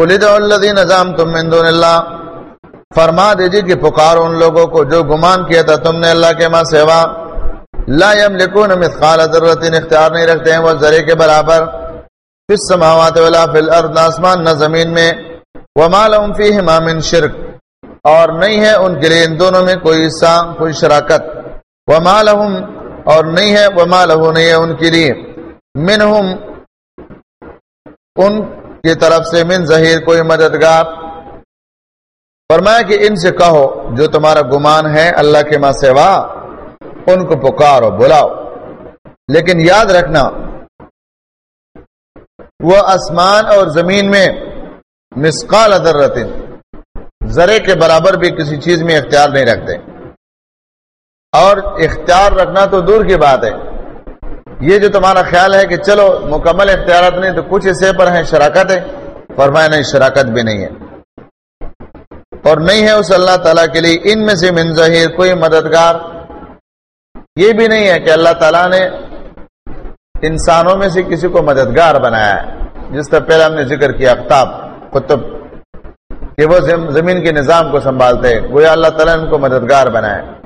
الذین نظام تم من دون اللہ فرما دیجیے کہ پکارو ان لوگوں کو جو گمان کیا تھا تم نے اللہ کے ماں سیوا. لا یملکون مثقال ذرۃ، اختیار نہیں رکھتے ہیں وہ ذرے کے برابر. فی السماوات ولا فی الارض، آسمان نہ زمین میں. وما لهم فیہما من شرک، اور نہیں ہے ان کے لیے ان دونوں میں کوئی حصہ، کوئی شراکت. وما لهم، اور نہیں ہے وما له نہیں ہے ان کے لیے. منہم، ان کی طرف سے من ظہیر کوئی مددگار فرمایا کہ ان سے کہو جو تمہارا گمان ہے اللہ کے ماں سوا، ان کو پکارو، بلاؤ۔ لیکن یاد رکھنا، وہ آسمان اور زمین میں مسقال ادرت ذرے کے برابر بھی کسی چیز میں اختیار نہیں رکھتے۔ اور اختیار رکھنا تو دور کی بات ہے۔ یہ جو تمہارا خیال ہے کہ چلو، مکمل اختیارات نہیں تو کچھ حصے پر ہیں شراکت ہے فرمایا نہیں، شراکت بھی نہیں ہے۔ اور نہیں ہے اس اللہ تعالیٰ کے لیے ان میں سے من ظہیر کوئی مددگار۔ یہ بھی نہیں ہے کہ اللہ تعالیٰ نے انسانوں میں سے کسی کو مددگار بنایا ہے۔ جس طرح پہلے ہم نے ذکر کیا اختاب، قطب، کہ وہ زمین کے نظام کو سنبھالتے، وہ اللہ تعالیٰ نے ان کو مددگار بنایا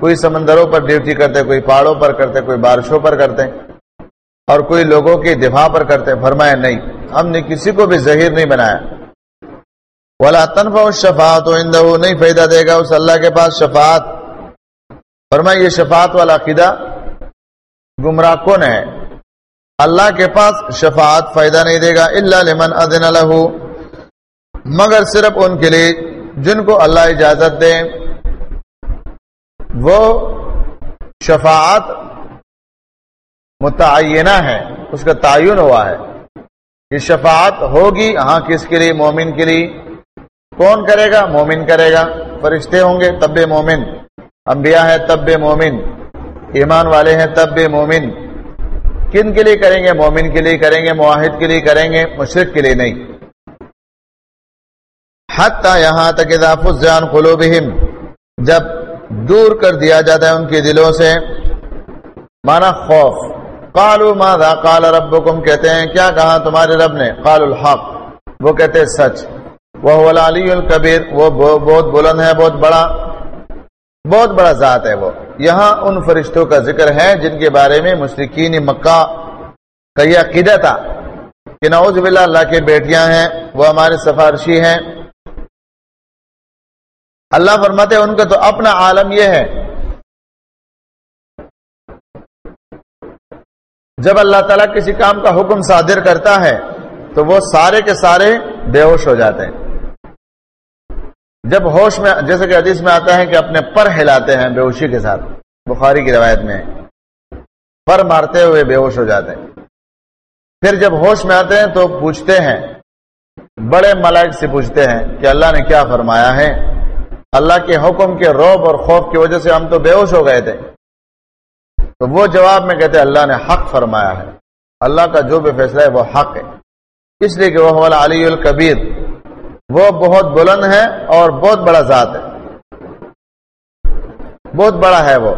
کوئی سمندروں پر ڈیوٹی کرتے کوئی پہاڑوں پر کرتے کوئی بارشوں پر کرتے اور کوئی لوگوں کے دفاع پر کرتے فرمایا، نہیں، ہم نے کسی کو بھی ظہیر نہیں بنایا۔ ولا تنفع شفاعت عنده نہیں فائدہ دے گا اس اللہ کے پاس شفاعت۔ فرمایا، یہ شفاعت والا عقیدہ گمراہ کون ہے؟ اللہ کے پاس شفاعت فائدہ نہیں دے گا۔ الا لمن اذن له، مگر صرف ان کے لیے جن کو اللہ اجازت دے۔ وہ شفاعت متعینہ ہے، اس کا تعین ہوا ہے۔ یہ شفاعت ہوگی ہاں کس کے لیے؟ مومن کے لیے۔ کون کرے گا؟ مومن کرے گا۔ فرشتے ہوں گے، تب مومن۔ انبیاء ہے تب مومن۔ ایمان والے ہیں، تب مومن۔ کن کے لیے کریں گے؟ مومن کے لیے کریں گے معاہد کے لیے کریں گے مشرق کے لیے نہیں۔ حتی یہاں تک اضافت جان قلوبہم جب دور کر دیا جاتا ہے ان کے دلوں سے۔ مانا خوف۔ قالو ماذا؟ قال ربکم کہتے ہیں، کیا کہا تمہارے رب نے؟ قال الحق۔ وہ کہتے ہیں، سچ۔ وہ العلی الکبیر۔ وہ بہت بلند ہے، بہت بڑا بہت بڑا ذات ہے وہ۔ یہاں ان فرشتوں کا ذکر ہے جن کے بارے میں مشرقین مکہ کا یہ عقیدہ تھا کہ نعوذ باللہ اللہ کے بیٹیاں ہیں، وہ ہمارے سفارشی ہیں۔ اللہ فرماتے ہیں ان کا تو اپنا عالم یہ ہے۔ جب اللہ تعالیٰ کسی کام کا حکم صادر کرتا ہے، تو وہ سارے کے سارے بے ہوش ہو جاتے ہیں۔ جب ہوش میں، جیسے کہ حدیث میں آتا ہے کہ اپنے پر ہلاتے ہیں بے ہوشی کے ساتھ۔ بخاری کی روایت میں پر مارتے ہوئے بے ہوش ہو جاتے ہیں۔ پھر جب ہوش میں آتے ہیں تو پوچھتے ہیں، بڑے ملائک سے پوچھتے ہیں کہ اللہ نے کیا فرمایا ہے؟ اللہ کے حکم کے روب اور خوف کی وجہ سے ہم تو بے ہوش ہو گئے تھے۔ تو وہ جواب میں کہتے اللہ نے حق فرمایا ہے۔ اللہ کا جو بھی فیصلہ ہے وہ حق ہے۔ اس لیے کہ وہ علی الکبیر وہ بہت بلند ہے اور بہت بڑا ذات ہے۔ بہت بڑا ہے وہ۔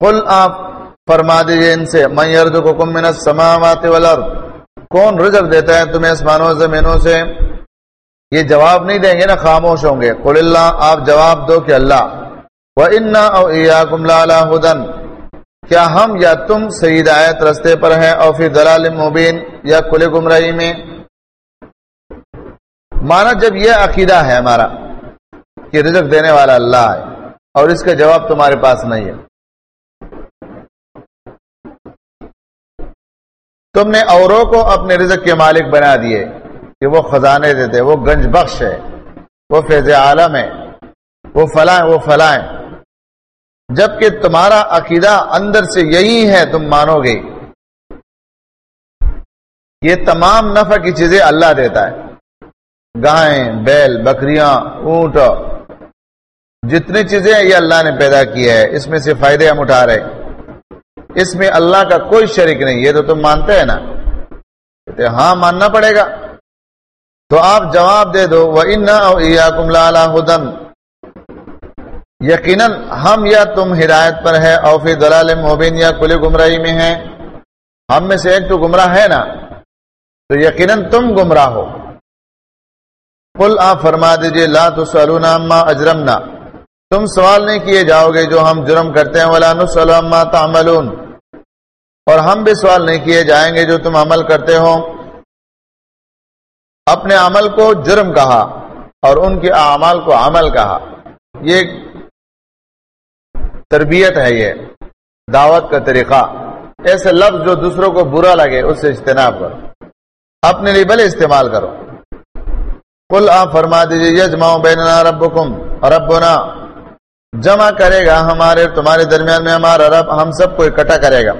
کل آپ فرما دیجیے ان سے میں کو کم منت سماوات والارض۔ کون رزق دیتا ہے تمہیں آسمانوں زمینوں سے؟ یہ جواب نہیں دیں گے نا، خاموش ہوں گے۔ قل اللہ، آپ جواب دو کہ اللہ۔ وہ انا ہدن کیا ہم یا تم سعید آیت رستے پر ہیں اور پھر دلال مبین یا کل گمراہی میں؟ مانا جب یہ عقیدہ ہے ہمارا کہ رزق دینے والا اللہ ہے اور اس کا جواب تمہارے پاس نہیں ہے۔ تم نے اوروں کو اپنے رزق کے مالک بنا دیے۔ کہ وہ خزانے دیتے وہ گنج بخش ہے، وہ فیض عالم ہے، وہ فلاں وہ فلاں جبکہ تمہارا عقیدہ اندر سے یہی ہے، تم مانو گے۔ یہ تمام نفع کی چیزیں اللہ دیتا ہے۔ گائیں، بیل، بکریاں، اونٹ، جتنی چیزیں یہ اللہ نے پیدا کی ہے، اس میں سے فائدے ہم اٹھا رہے اس میں اللہ کا کوئی شریک نہیں، یہ تو تم مانتے ہیں نا۔ ہاں ماننا پڑے گا۔ تو آپ جواب دے دو وہ ان ہدن یقیناً ہم یا تم ہدایت پر ہے اور پھر دلال مبین یا کل گمراہی میں ہے ہم میں سے ایک تو گمراہ ہے نا؟ تو یقیناً تم گمراہ ہو۔ کل آپ فرما دیجیے لا تو اما اجرمنا تم سوال نہیں کیے جاؤ گے جو ہم جرم کرتے ہیں، ولا نسلم تعملون۔ اور ہم بھی سوال نہیں کیے جائیں گے جو تم عمل کرتے ہو اپنے عمل کو جرم کہا اور ان کے اعمال کو عمل کہا۔ یہ تربیت ہے یہ، دعوت کا طریقہ۔ ایسے لفظ جو دوسروں کو برا لگے، اس سے اجتناب کرو۔ اپنے لیے بھلے استعمال کرو۔ کل آپ فرما دیجیے یجماؤ بیننا ربکم، ربنا۔ جمع کرے گا ہمارے تمہارے درمیان میں ہمارا رب، ہم سب کو اکٹھا کرے گا۔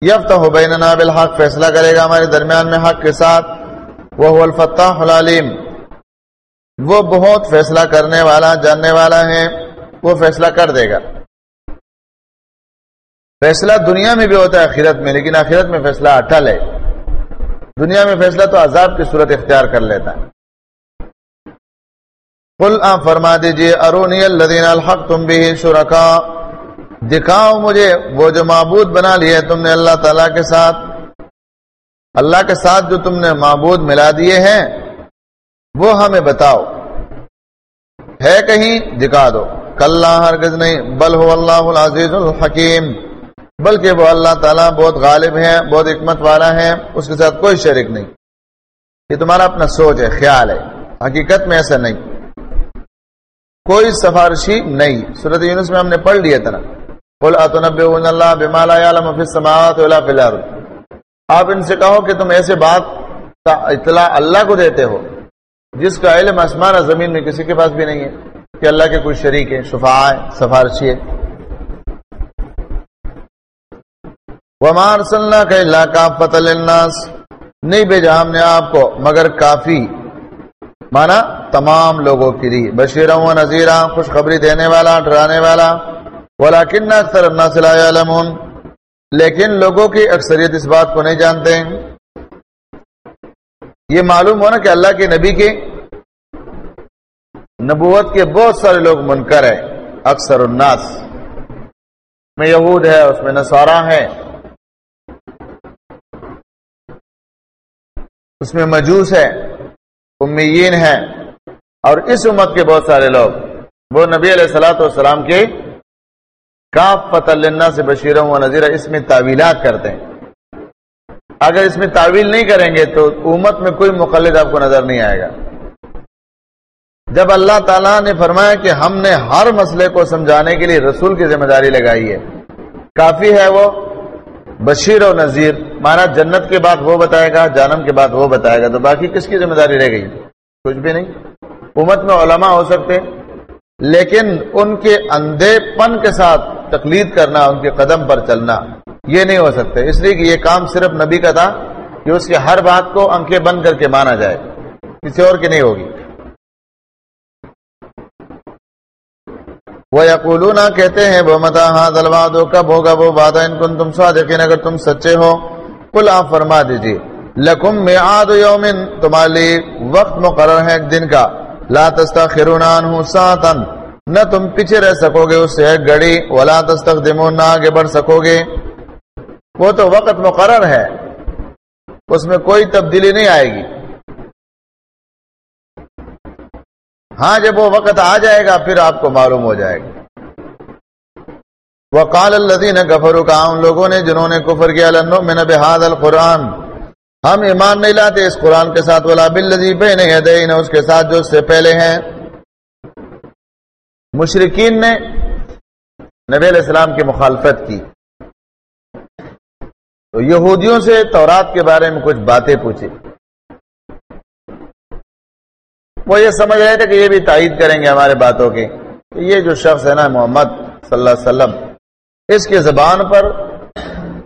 یفت ہو بیننا بالحق، فیصلہ کرے گا ہمارے درمیان میں حق کے ساتھ۔ وہ الفتح العلیم۔ وہ بہت فیصلہ کرنے والا، جاننے والا ہے، وہ فیصلہ کر دے گا۔ فیصلہ دنیا میں بھی ہوتا ہے آخرت میں، لیکن آخرت میں فیصلہ اٹل ہے۔ دنیا میں فیصلہ تو عذاب کی صورت اختیار کر لیتا ہے۔ کل آپ فرما دیجیے ارونی الدین الحق تم بھی شرکا دکھاؤ مجھے، وہ جو معبود بنا لیے تم نے اللہ تعالی کے ساتھ۔ اللہ کے ساتھ جو تم نے معبود ملا دیے ہیں، وہ ہمیں بتاؤ۔ ہے کہیں؟ دکھا دو۔ کل ہرگز نہیں۔ بل ہو اللہ العزیز الحکیم۔ بلکہ وہ اللہ تعالیٰ بہت غالب ہے بہت حکمت والا ہے اس کے ساتھ کوئی شریک نہیں۔ یہ تمہارا اپنا سوچ ہے، خیال ہے۔ حقیقت میں ایسا نہیں۔ کوئی سفارشی نہیں۔ صورت یونس میں ہم نے پڑھ لیا تھا۔ اللہ بمالا آپ ان سے کہو کہ تم ایسے بات کا اطلاع اللہ کو دیتے ہو، جس کا علم آسمان زمین میں کسی کے پاس بھی نہیں ہے، کہ اللہ کے کوئی شریک ہے شفا ہے سفارشی ہے ومار صلی اللہ کا اللہ کا فتل الناس نہیں بھیجا ہم نے آپ کو، مگر کافی۔ مانا تمام لوگوں کے لیے۔ بشیر و نذیرہ خوشخبری دینے والا، ڈرانے والا۔ ولیکن اکثر الناس لا يعلمون۔ لیکن لوگوں کی اکثریت اس بات کو نہیں جانتے ہیں۔ یہ معلوم ہونا کہ اللہ کے نبی کے نبوت کے بہت سارے لوگ منکر ہیں، اکثر الناس۔ میں یہود ہے، اس میں نصارہ ہے اس میں مجوس ہے، امیین ہیں۔ اور اس امت کے بہت سارے لوگ، وہ نبی علیہ السلاۃ والسلام کے کاف فتح سے بشیروں و نذیر اس میں تعویلات کرتے ہیں۔ اگر اس میں تعویل نہیں کریں گے تو امت میں کوئی مقلد آپ کو نظر نہیں آئے گا۔ جب اللہ تعالیٰ نے فرمایا کہ ہم نے ہر مسئلے کو سمجھانے کے لیے رسول کی ذمہ داری لگائی ہے، کافی ہے وہ۔ بشیر و نذیر، مانا جنت کے بعد وہ بتائے گا جانم کے بعد وہ بتائے گا، تو باقی کس کی ذمہ داری رہ گئی؟ کچھ بھی نہیں۔ امت میں علماء ہو سکتے، لیکن ان کے اندھے پن کے ساتھ تقلید کرنا، ان کے قدم پر چلنا، یہ نہیں ہو سکتے۔ اس لیے کہ یہ کام صرف نبی کا تھا کہ اس کے ہر بات کو انکھیں بند کر کے مانا جائے۔ کسی اور کی نہیں ہوگی۔ وہ یقولون کہتے ہیں وہ متا ہاں دلوادو کب ہوگا وہ بادہ ان کن تم صادقین، اگر تم سچے ہو کل آپ فرما دیجیے لکم میعاد یومن تمہاری وقت مقرر ہے ایک دن کا۔ لا تستخرون عنہ ساتن نہ تم پیچھے رہ سکو گے اس سے ایک گڑی۔ ولا تستخدمون نہ آگے بڑھ سکو گے وہ تو وقت مقرر ہے۔ اس میں کوئی تبدیلی نہیں آئے گی۔ ہاں جب وہ وقت آ جائے گا، پھر آپ کو معلوم ہو جائے گا۔ وقال الذين كفروا کا ان لوگوں نے جنہوں نے کفر کیا لنؤمن بهذا القران ہم ایمان نہیں لاتے اس قرآن کے ساتھ، ولا بالذي بين يدينا، اس کے ساتھ جو اس سے پہلے ہیں۔ مشرقین نے نبی علیہ السلام کی مخالفت کی۔ تو یہودیوں سے تورات کے بارے میں کچھ باتیں پوچھی وہ یہ سمجھ رہے تھے کہ یہ بھی تائید کریں گے ہمارے باتوں کی۔ یہ جو شخص ہے نا محمد صلی اللہ علیہ وسلم، اس کی زبان پر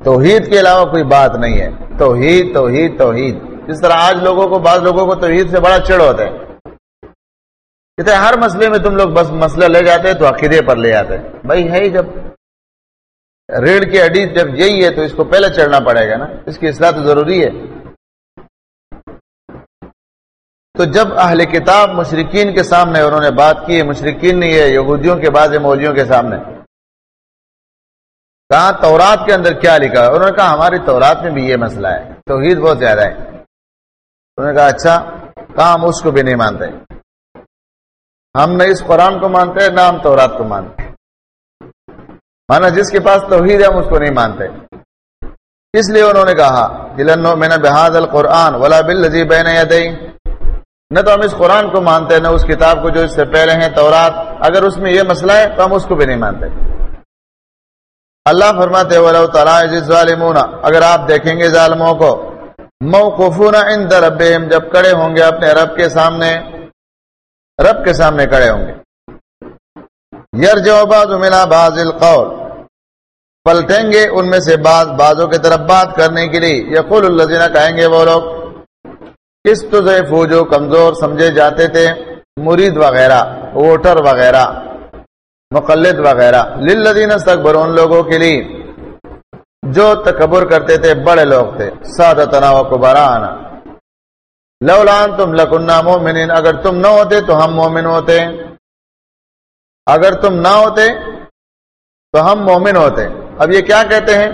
توحید کے علاوہ کوئی بات نہیں ہے۔ توحید توحید توحید۔ جس طرح آج لوگوں کو، بعض لوگوں کو توحید سے بڑا چڑ ہوتا ہے۔ کہتے ہر مسئلے میں تم لوگ بس مسئلہ لے جاتے تو عقیدے پر لے آتے۔ بھائی ہے ہی جب ریڑھ کی اڈی جب یہی ہے تو اس کو پہلے چڑھنا پڑے گا نا۔ اس کی اصلاح تو ضروری ہے۔ تو جب اہل کتاب مشرقین کے سامنے انہوں نے بات کی مشرقین نے یہ، یہودیوں کے بعض مولوں کے سامنے۔ کہا تورات کے اندر کیا لکھا؟ ہے انہوں نے کہا ہماری تورات میں بھی یہ مسئلہ ہے، توحید بہت زیادہ ہے۔ انہوں نے کہا اچھا کہا ہم اس کو بھی نہیں مانتے؟ ہم نہ اس قرآن کو مانتے ہیں نہ ہم تورات کو مانتے۔ مانا جس کے پاس توحید ہے ہم اس کو نہیں مانتے۔ اس لیے انہوں نے کہا میں نے بحاد القرآن ولا بل بین نہ تو ہم اس قرآن کو مانتے ہیں نہ اس کتاب کو جو اس سے پہلے ہیں تورات۔ اگر اس میں یہ مسئلہ ہے تو ہم اس کو بھی نہیں مانتے۔ اللہ فرماتے ظالمون اگر آپ دیکھیں گے ظالموں کو موقفون عند ربهم جب کڑے ہوں گے اپنے رب کے سامنے رب کے سامنے کڑے ہوں گے۔ یرجو بعض ملا بعض القول۔ پلٹیں گے ان میں سے بعض بازوں کی طرف بات کرنے کے لیے۔ یقول الذین کہیں گے وہ لوگ، اس تو جو کمزور سمجھے جاتے تھے، مرید وغیرہ، ووٹر وغیرہ، مقلد وغیرہ۔ للذین استکبر ان لوگوں کے لیے۔ جو تکبر کرتے تھے، بڑے لوگ تھے۔ سادہ تناو کو برانا لولان تم لکنہ مومنین، اگر تم نہ ہوتے تو ہم مومن ہوتے۔ اگر تم نہ ہوتے تو ہم مومن ہوتے۔ اب یہ کیا کہتے ہیں؟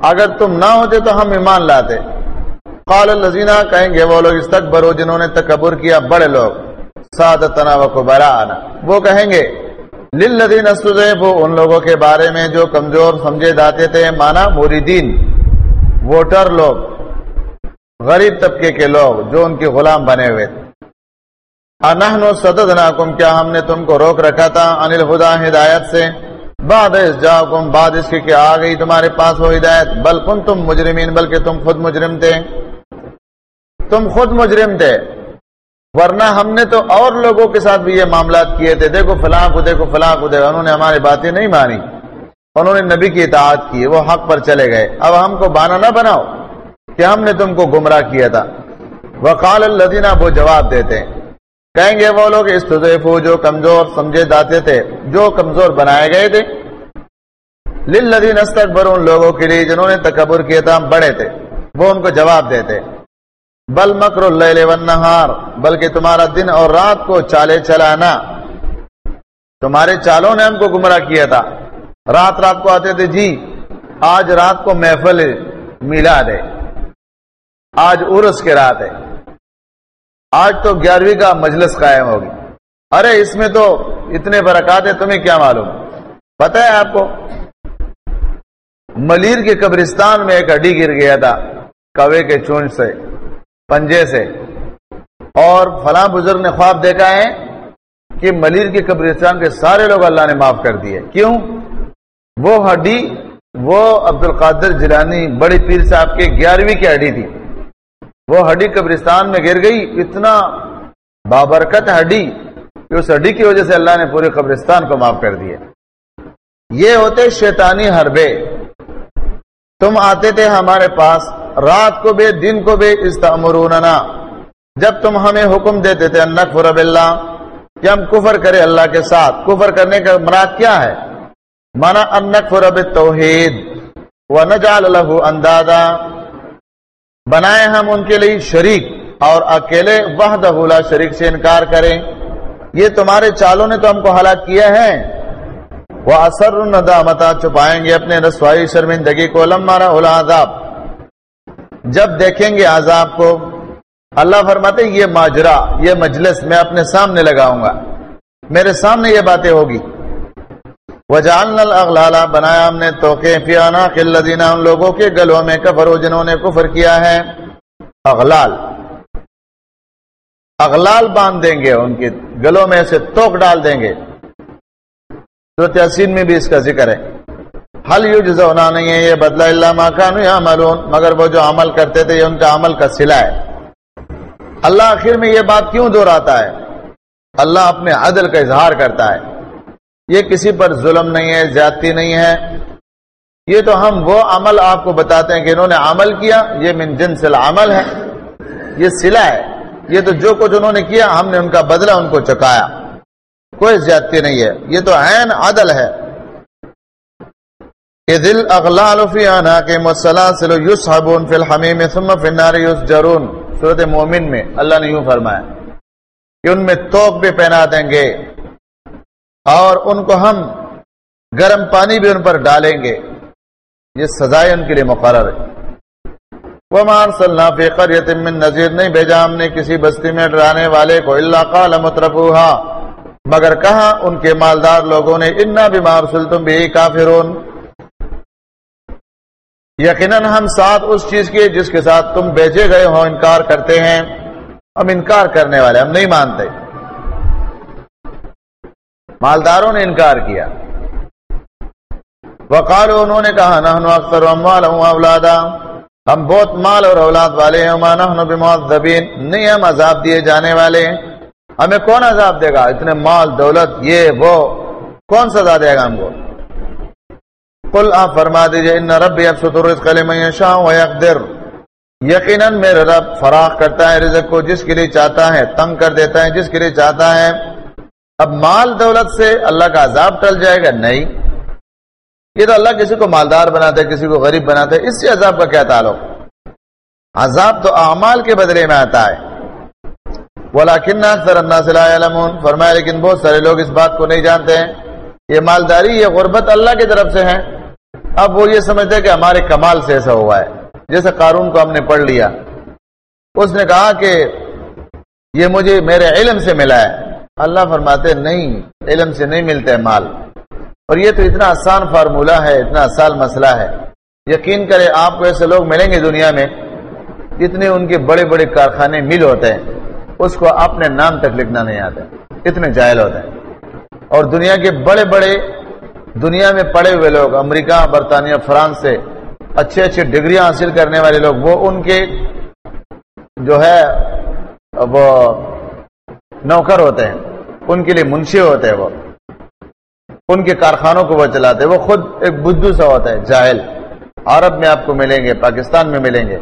اگر تم نہ ہوتے تو ہم ایمان لاتے۔ قال الذین کہیں گے، وہ لوگ استکبرو جنہوں نے تکبر کیا، بڑے لوگ۔ سادتنا و کبرانا۔ وہ کہیں گے، للذین استضعفوا، ان لوگوں کے بارے میں جو کمزور، سمجھے جاتے تھے، مانا موریدین ووٹر لوگ۔ غریب طبقے کے لوگ جو ان کے غلام بنے ہوئے تھے۔ انہن صددناکم، کیا ہم نے تم کو روک رکھا تھا؟ ان الہدا ہدایت سے۔ بعد اس جاؤکم بعد اس کے کہ آ گئی تمہارے پاس وہ ہدایت۔ بل کن تم مجرمین، بلکہ تم خود مجرم تھے۔ تم خود مجرم تھے۔ ورنہ ہم نے تو اور لوگوں کے ساتھ بھی یہ معاملات کیے تھے۔ دیکھو فلاں کو، دیکھو فلاں کو، دیکھو۔ انہوں نے ہماری باتیں نہیں مانی۔ انہوں نے نبی کی اطاعت کی، وہ حق پر چلے گئے۔ اب ہم کو بانا نہ بناؤ۔ کہ ہم نے تم کو گمراہ کیا تھا۔ وقال الدینہ وہ جواب دیتے کہیں گے وہ لوگ استضیفو جو کمزور سمجھے جاتے تھے، جو کمزور بنائے گئے تھے۔ للذین استکبر ان لوگوں کے لیے جنہوں نے تکبر کیا تھا، ہم بڑے تھے۔ وہ ان کو جواب دیتے بل مکر اللیل والنہار بلکہ تمہارا دن اور رات کو چالے چلانا۔ تمہارے چالوں نے ہم کو گمراہ کیا تھا۔ رات رات کو آتے تھے جی آج رات کو محفل ملا دے۔ آج عرس کے رات ہے۔ آج تو گیارہویں کا مجلس قائم ہوگی۔ ارے، اس میں تو اتنے برکات ہے تمہیں کیا معلوم؟ پتہ ہے آپ کو؟ ملیر کے قبرستان میں ایک اڈی گر گیا تھا، کوے کے چونچ سے، پنجے سے۔ اور فلاں بزرگ نے خواب دیکھا ہے کہ ملیر کے قبرستان کے سارے لوگ اللہ نے معاف کر دیے۔ کیوں؟ وہ ہڈی وہ عبد القادر جلانی بڑی پیر صاحب کے گیارہویں کی ہڈی تھی۔ وہ ہڈی قبرستان میں گر گئی، اتنا بابرکت ہڈی کہ اس ہڈی کی وجہ سے اللہ نے پورے قبرستان کو معاف کر دیا۔ یہ ہوتے شیطانی حربے۔ تم آتے تھے ہمارے پاس، رات کو بے دن کو بے استعمروننا۔ جب تم ہمیں حکم دیتے تھے انکفر باللہ۔ کہ ہم کفر کرے اللہ کے ساتھ۔ کفر کرنے کا مراد کیا ہے؟ مانا انکفر بالتوحید۔ ونجعل له اندادا۔ بنائے ہم ان کے لیے شریک اور اکیلے وحدہ لا شریک سے انکار کریں۔ یہ تمہارے چالوں نے تو ہم کو ہلاک کیا ہے۔ وہ اثر ندامتا چھپائیں گے اپنے رسوائی شرمندگی کو لمارا اولا عذاب جب دیکھیں گے عذاب کو، اللہ فرماتے یہ ماجرا، یہ مجلس میں اپنے سامنے لگاؤں گا۔ میرے سامنے یہ باتیں ہوگی۔ وجالن الاغلالا بنایا ہم نے توقع فیانا قلدینہ ان لوگوں کے گلوں میں کفر جنہوں نے کفر کیا ہے۔ اغلال۔ اغلال باندھ دیں گے، ان کے گلوں میں سے توک ڈال دیں گے۔ صورت یاسین میں بھی اس کا ذکر ہے۔ حل یو جزونا نہیں ہے یہ بدلہ اللہ مکان یا مگر وہ جو عمل کرتے تھے، یہ ان کا عمل کا سلا ہے۔ اللہ آخر میں یہ بات کیوں دہراتا ہے؟ اللہ اپنے عدل کا اظہار کرتا ہے۔ یہ کسی پر ظلم نہیں ہے، زیادتی نہیں ہے۔ یہ تو ہم وہ عمل آپ کو بتاتے ہیں کہ انہوں نے عمل کیا، یہ من جنس العمل ہے۔ یہ سلا ہے۔ یہ تو جو کچھ انہوں نے کیا، ہم نے ان کا بدلہ ان کو چکایا۔ کوئی زیادتی نہیں ہے۔ یہ تو عین عدل ہے۔ دل اغلال فی کے مسلسل یسحبون فی الحمیم ثم فی النار یسجرون۔ صورت مومن میں اللہ نے یوں فرمایا کہ ان میں توق بھی پہنا دیں گے۔ اور ان کو ہم گرم پانی بھی ان پر ڈالیں گے۔ یہ سزائے ان کے لیے مقرر ہے۔ وہ مار صلاح فی قریت نذیر نہیں بھیجا ہم نے کسی بستی میں ڈرانے والے کو اللہ قال مترفوہا مگر کہا ان کے مالدار لوگوں نے انا بیمار سلتم بھی کافرون یقیناً ہم ساتھ اس چیز کے جس کے ساتھ تم بیچے گئے ہو، انکار کرتے ہیں۔ ہم انکار کرنے والے، ہم نہیں مانتے۔ مالداروں نے انکار کیا۔ وقال انہوں نے کہا نہ اکثر اولادا ہم بہت مال اور اولاد والے ہیں مانا بمعذبین۔ نہیں، ہم عذاب دیے جانے والے ہیں۔ ہمیں کون عذاب دے گا؟ اتنے مال، دولت، یہ، وہ۔ کون سزا دے گا ہم کو؟ کل آپ فرما دیجیے ان ربی اب ستر میں شاہ یقیناً میرے رب فراخ کرتا ہے رزق کو، جس کے لیے چاہتا ہے، تنگ کر دیتا ہے، جس کے لیے چاہتا ہے۔ اب مال دولت سے اللہ کا عذاب ٹل جائے گا؟ نہیں. یہ تو اللہ کسی کو مالدار بناتا ہے کسی کو غریب بناتا ہے اس سے عذاب کا کیا تعلق؟ عذاب تو اعمال کے بدلے میں آتا ہے۔ فرمایا، لیکن بہت سارے لوگ اس بات کو نہیں جانتے ہیں۔ یہ مالداری، یہ غربت اللہ کی طرف سے ہے۔ اب وہ یہ سمجھتے ہیں کہ ہمارے کمال سے ایسا ہوا ہے۔ جیسے قارون کو ہم نے پڑھ لیا۔ اس نے کہا کہ یہ مجھے میرے علم سے ملا ہے۔ اللہ فرماتے نہیں، علم سے نہیں ملتے مال۔ اور یہ تو اتنا آسان فارمولہ ہے، اتنا آسان مسئلہ ہے۔ یقین کرے آپ کو ایسے لوگ ملیں گے دنیا میں اتنے ان کے بڑے بڑے کارخانے مل ہوتے ہیں۔ اس کو اپنے نام تک لکھنا نہیں آتا۔ اتنے جائل ہوتے ہیں۔ اور دنیا کے بڑے بڑے، دنیا میں پڑے ہوئے لوگ، امریکہ، برطانیہ، فرانس سے اچھے اچھے ڈگریاں حاصل کرنے والے لوگ، وہ ان کے جو ہے، وہ نوکر ہوتے ہیں، ان کے لیے منشی ہوتے ہیں وہ۔ ان کے کارخانوں کو وہ چلاتے وہ خود ایک بدھو سا ہوتا ہے، جاہل۔ عرب میں آپ کو ملیں گے، پاکستان میں ملیں گے۔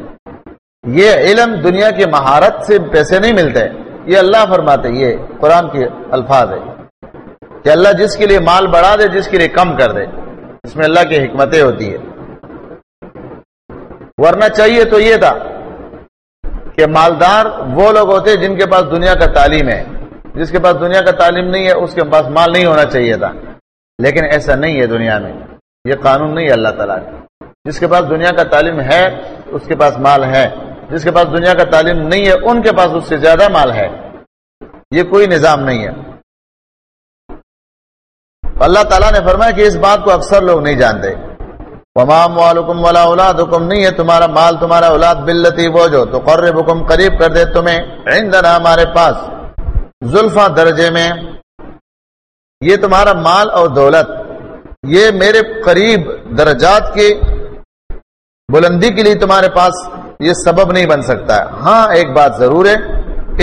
یہ علم دنیا کی مہارت سے پیسے نہیں ملتے۔ یہ اللہ فرماتے، یہ قرآن کے الفاظ ہے۔ کہ اللہ جس کے لیے مال بڑھا دے، جس کے لیے کم کر دے۔ اس میں اللہ کی حکمتیں ہوتی ہے ورنہ چاہیے تو یہ تھا کہ مالدار وہ لوگ ہوتے جن کے پاس دنیا کا تعلیم ہے۔ جس کے پاس دنیا کا تعلیم نہیں ہے، اس کے پاس مال نہیں ہونا چاہیے تھا۔ لیکن ایسا نہیں ہے دنیا میں۔ یہ قانون نہیں ہے اللہ تعالیٰ کا۔ جس کے پاس دنیا کا تعلیم ہے، اس کے پاس مال ہے۔ جس کے پاس دنیا کا تعلیم نہیں ہے، ان کے پاس اس سے زیادہ مال ہے۔ یہ کوئی نظام نہیں ہے۔ اللہ تعالیٰ نے فرمایا کہ اس بات کو اکثر لوگ نہیں جانتے۔ ومام والم والا اولاد حکم نہیں ہے تمہارا مال، تمہارا اولاد بلتی وہ جو تو قرب حکم قریب کر دے تمہیں، عندنا ہمارے پاس۔ زلفا درجے میں، یہ تمہارا مال اور دولت، یہ میرے قریب درجات کی بلندی کے لیے تمہارے پاس یہ سبب نہیں بن سکتا۔ ہے ہاں ایک بات ضرور ہے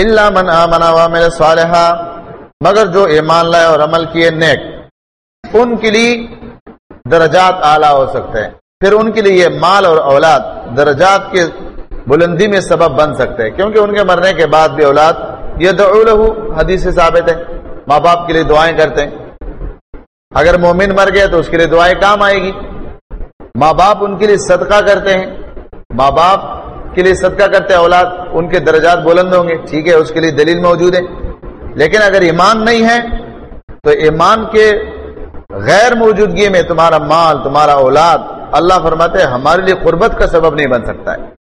اللہ من آمنا میرے صالحہ مگر جو ایمان لائے اور عمل کیے نیک، ان کے لیے درجات اعلیٰ ہو سکتے ہیں۔ پھر ان کے لیے یہ مال اور اولاد درجات کے بلندی میں سبب بن سکتے ہیں، کیونکہ ان کے مرنے کے بعد بھی اولاد یہ دعو لہو، حدیث ثابت ہے۔ ماں باپ کے لیے دعائیں کرتے ہیں۔ اگر مومن مر گئے تو اس کے لیے دعائیں کام آئے گی۔ ماں باپ ان کے لیے صدقہ کرتے ہیں۔ ماں باپ کے لیے صدقہ کرتے ہیں، اولاد ان کے درجات بلند ہوں گے۔ ٹھیک ہے، اس کے لیے دلیل موجود ہے۔ لیکن اگر ایمان نہیں ہے، تو ایمان کے غیر موجودگی میں تمہارا مال، تمہارا اولاد، اللہ فرماتے ہمارے لیے قربت کا سبب نہیں بن سکتا ہے۔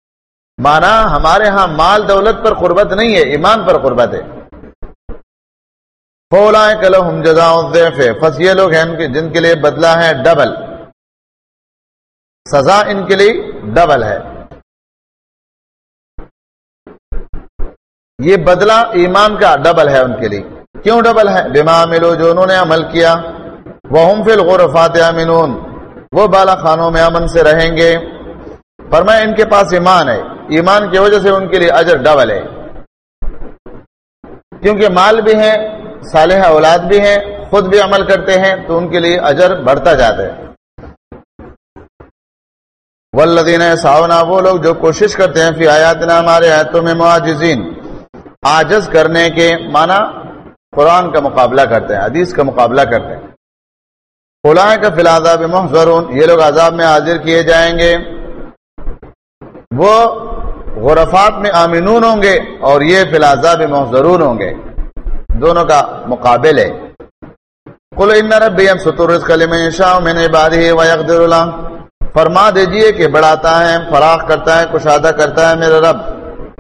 مانا ہمارے ہاں مال دولت پر قربت نہیں ہے، ایمان پر قربت ہے۔ فولا فس یہ لوگ ہیں جن کے لیے بدلا ہے، ڈبل۔ سزا ان کے لیے ڈبل ہے۔ یہ بدلہ ایمان کا ڈبل ہے ان کے لیے۔ کیوں ڈبل ہے؟ بیما ملو جو انہوں نے عمل کیا۔ وہ فل غور امنون وہ بالا خانوں میں امن سے رہیں گے۔ فرمایا ان کے پاس ایمان ہے۔ ایمان کی وجہ سے ان کے لیے اجر ڈبل ہے۔ کیونکہ مال بھی ہے صالح اولاد بھی ہیں، خود بھی عمل کرتے ہیں، تو ان کے لیے اجر بڑھتا جاتا ہے۔ ولدین ساونا وہ لوگ جو کوشش کرتے ہیں، فی آیات ہمارے آیتوں میں معاجزین۔ آجز کرنے کے معنی قرآن کا مقابلہ کرتے ہیں، حدیث کا مقابلہ کرتے ہیں۔ فلاں کا فی الحال محضرون، یہ لوگ عذاب میں حاضر کیے جائیں گے۔ وہ غرفات میں آمنون ہوں گے اور یہ فی الحال محضرون ہوں گے۔ دونوں کا مقابل ہے۔ کل ان ربی ستر کلی میں شاہ میں نے باد ہی اللہ فرما دیجیے کہ بڑھاتا ہے، فراخ کرتا ہے، کشادہ کرتا ہے میرا رب۔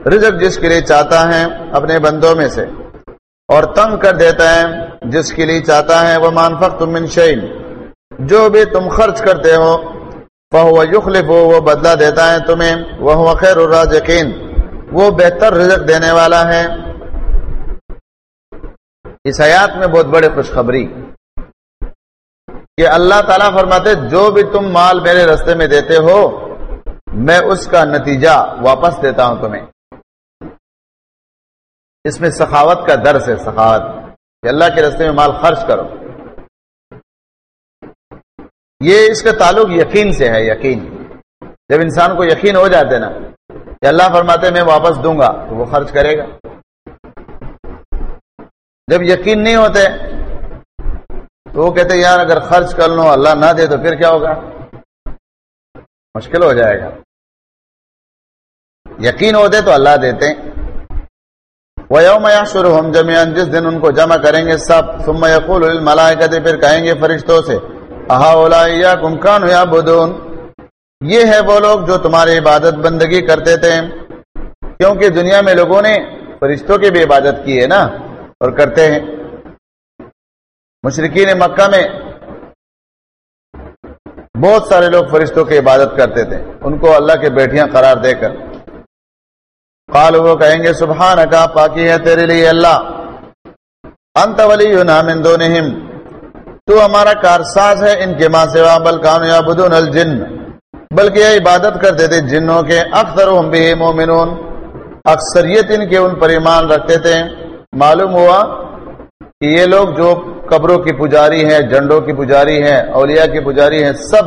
رزق جس کے لیے چاہتا ہے اپنے بندوں میں سے۔ اور تنگ کر دیتا ہے جس کے لیے چاہتا ہے۔ وہ مانفق تم منشین جو بھی تم خرچ کرتے ہو وہ یخلف وہ بدلہ دیتا ہے تمہیں وہ خیر الرازقین۔ وہ بہتر رزق دینے والا ہے۔ اس حیات میں بہت بڑے خوشخبری۔ کہ اللہ تعالیٰ فرماتے، جو بھی تم مال میرے رستے میں دیتے ہو، میں اس کا نتیجہ واپس دیتا ہوں تمہیں۔ اس میں سخاوت کا درس ہے، سخاوت۔ کہ اللہ کے رستے میں مال خرچ کرو۔ یہ اس کا تعلق یقین سے ہے، یقین۔ جب انسان کو یقین ہو جاتے نا، کہ اللہ فرماتے میں واپس دوں گا، تو وہ خرچ کرے گا۔ جب یقین نہیں ہوتے، تو وہ کہتے یار، اگر خرچ کر لو اللہ نہ دے، تو پھر کیا ہوگا؟ مشکل ہو جائے گا۔ یقین ہوتے تو اللہ دیتے۔ وہ یوم شروع ہم جمیان جس دن ان کو جمع کریں گے سب، ثم یقول الملائکہ پھر کہیں گے فرشتوں سے کمکان یا بدون یہ ہے وہ لوگ جو تمہاری عبادت بندگی کرتے تھے۔ کیونکہ دنیا میں لوگوں نے فرشتوں کی بھی عبادت کی ہے نا اور کرتے ہیں۔ مشرقین مکہ میں بہت سارے لوگ فرشتوں کی عبادت کرتے تھے۔ ان کو اللہ کے بیٹیاں قرار دے کر۔ قال وہ کہیں گے سبحان کا پاکی ہے تیرے لیے اللہ۔ انت ولی نام دونہم۔ تو ہمارا کارساز ہے ان کے ماں سوا بلکان یا بدون الجن۔ بلکہ یہ عبادت کرتے تھے جنوں کے اکثر ہم بھی مومنون۔ اکثریت ان کے ان پر ایمان رکھتے تھے۔ معلوم ہوا کہ یہ لوگ جو قبروں کی پجاری ہیں، جنڈوں کی پجاری ہیں، اولیاء کی پجاری ہیں، سب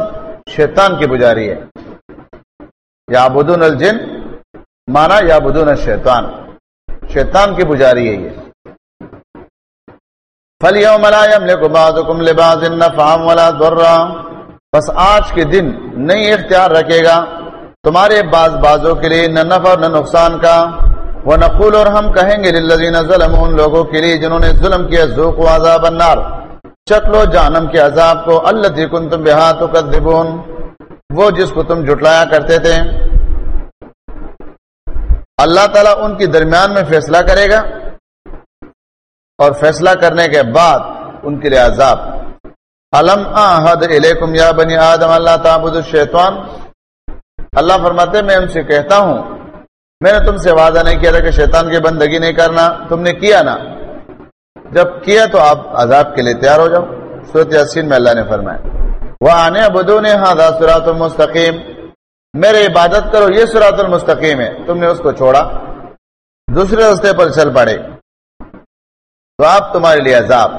شیطان کی پجاری ہے یا بدون الجن مانا یا بدون الشیطان۔ شیطان کی پجاری ہے یہ۔ فَلْيَوْمَ لَا يَمْلِكُ بَعْضُكُمْ لِبَعْضٍ نَفْعًا وَلَا ضُرًّا بس آج کے دن نہیں اختیار رکھے گا تمہارے بعض بازوں کے لیے نہ نفع نہ نقصان کا وہ نقول اور ہم کہیں گے للذین ظلم ان لوگوں کے لیے جنہوں نے ظلم کیا ذوق و عذاب النار۔ چکلو جانم کے عذاب کو۔ اللہ کن تم بہا وہ جس کو تم جھٹلایا کرتے تھے۔ اللہ تعالیٰ ان کے درمیان میں فیصلہ کرے گا۔ اور فیصلہ کرنے کے بعد ان کے لیے عذاب۔ علم آحد علیکم یا بنی آدم اللہ تعبد الشیطان اللہ فرماتے میں ان سے کہتا ہوں، میں نے تم سے وعدہ نہیں کیا تھا کہ شیطان کی بندگی نہیں کرنا، تم نے کیا نا؟ جب کیا تو آپ عذاب کے لیے تیار ہو جاؤ۔ صورت یاسین میں اللہ نے فرمایا وہ آنے بدو نے ہاں سرات المستقیم میرے عبادت کرو، یہ سرات المستقیم ہے۔ تم نے اس کو چھوڑا، دوسرے راستے پر چل پڑے۔ تو آپ تمہارے لیے عذاب۔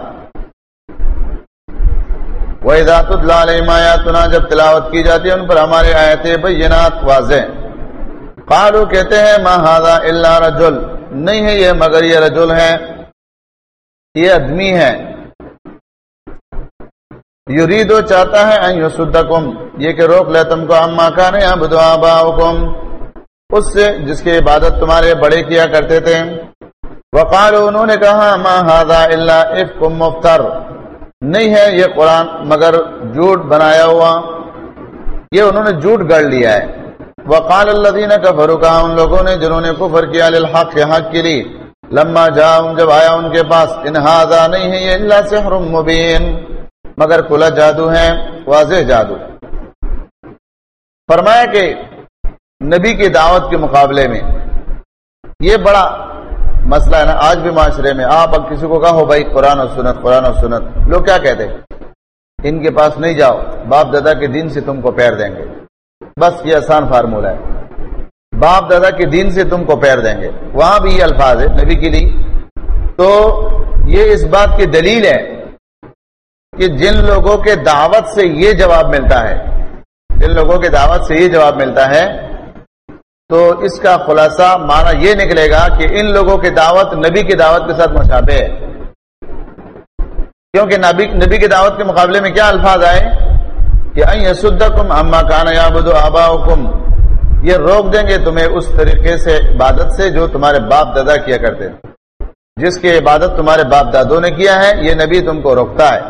وہ ذات اللہ جب تلاوت کی جاتی ہے، ان پر ہمارے آیت بینات واضح۔ قالو کہتے ہیں، ما ہاضا اللہ رجل۔ نہیں ہے یہ، مگر یہ رجل ہے یہ آدمی ہے یریدو چاہتا ہے ان یسدکم یہ کہ روک لے تم کو، اما کان یعبدو آباؤکم۔ اس سے، جس کی عبادت تمہارے بڑے کیا کرتے تھے۔ وقال انہوں نے کہا، ما هذا الا افک مفتر۔ نہیں ہے یہ قرآن، مگر جھوٹ بنایا ہوا۔ یہ انہوں نے جھوٹ گڑ لیا ہے۔ وقال الذين كفروا کہا ان لوگوں نے جنہوں نے کفر کیا، للحق، حق کے لیے۔ لما جاء جب آیا ان کے پاس، ان هذا نہیں ہے، یہ الا سحر مبین۔ مگر کھلا جادو ہے، واضح جادو۔ فرمایا کہ نبی کی دعوت کے مقابلے میں یہ بڑا مسئلہ ہے نا، آج بھی معاشرے میں، آپ اب کسی کو کہو بھائی قرآن و سنت، قرآن و سنت، لوگ کیا کہتے ان کے پاس نہیں جاؤ، باپ دادا کے دین سے تم کو پیر دیں گے۔ بس یہ آسان فارمولہ ہے۔ باپ دادا کے دین سے تم کو پیر دیں گے۔ وہاں بھی یہ الفاظ ہے نبی کے لیے تو یہ اس بات کی دلیل ہے کہ جن لوگوں کے دعوت سے یہ جواب ملتا ہے، جن لوگوں کے دعوت سے یہ جواب ملتا ہے تو اس کا خلاصہ مانا یہ نکلے گا کہ ان لوگوں کی دعوت نبی کی دعوت کے ساتھ مشابہ ہے۔ کیونکہ نبی نبی کی دعوت کے مقابلے میں کیا الفاظ آئے؟ کہ اما کان یا بدو آبا یہ روک دیں گے تمہیں اس طریقے سے عبادت سے جو تمہارے باپ دادا کیا کرتے جس کی عبادت تمہارے باپ دادوں نے کیا ہے، یہ نبی تم کو روکتا ہے۔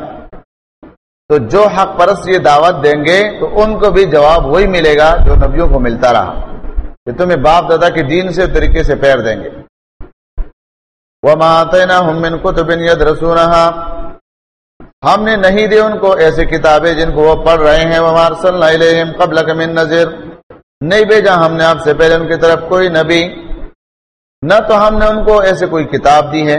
تو جو حق پرست یہ دعوت دیں گے، تو ان کو بھی جواب وہی ملے گا جو نبیوں کو ملتا رہا۔ کہ تمہیں باپ دادا کے دین سے طریقے سے پیر دیں گے۔ وہ ماتے ہم کو تو بن ید ہم نے نہیں دی ان کو ایسی کتابیں جن کو وہ پڑھ رہے ہیں۔ وہ قبل من نظر نہیں بھیجا ہم نے آپ سے پہلے ان کی طرف کوئی نبی۔ نہ تو ہم نے ان کو ایسے کوئی کتاب دی ہے۔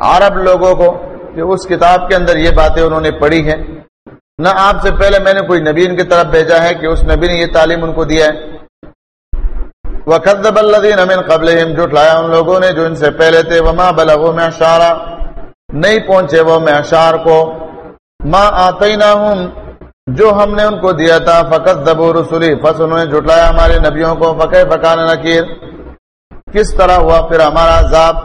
عرب لوگوں کو کہ اس کتاب کے اندر یہ باتیں انہوں نے پڑھی ہے نہ آپ سے پہلے میں نے کوئی نبی ان کی طرف بھیجا ہے کہ اس نبی نے یہ تعلیم ان کو دیا ہے۔ وہ قدب اللہ قبل جٹلایا ان لوگوں نے جو ان سے پہلے تھے، وما بلغو میں اشارہ نہیں پہنچے وہ میں اشار کو۔ ماں آتے ہوں جو ہم نے ان کو دیا تھا فقط دبو رسولی فس انہوں نے جٹلایا ہمارے نبیوں کو فقہ پکانے نکیر کس طرح ہوا پھر ہمارا عذاب؟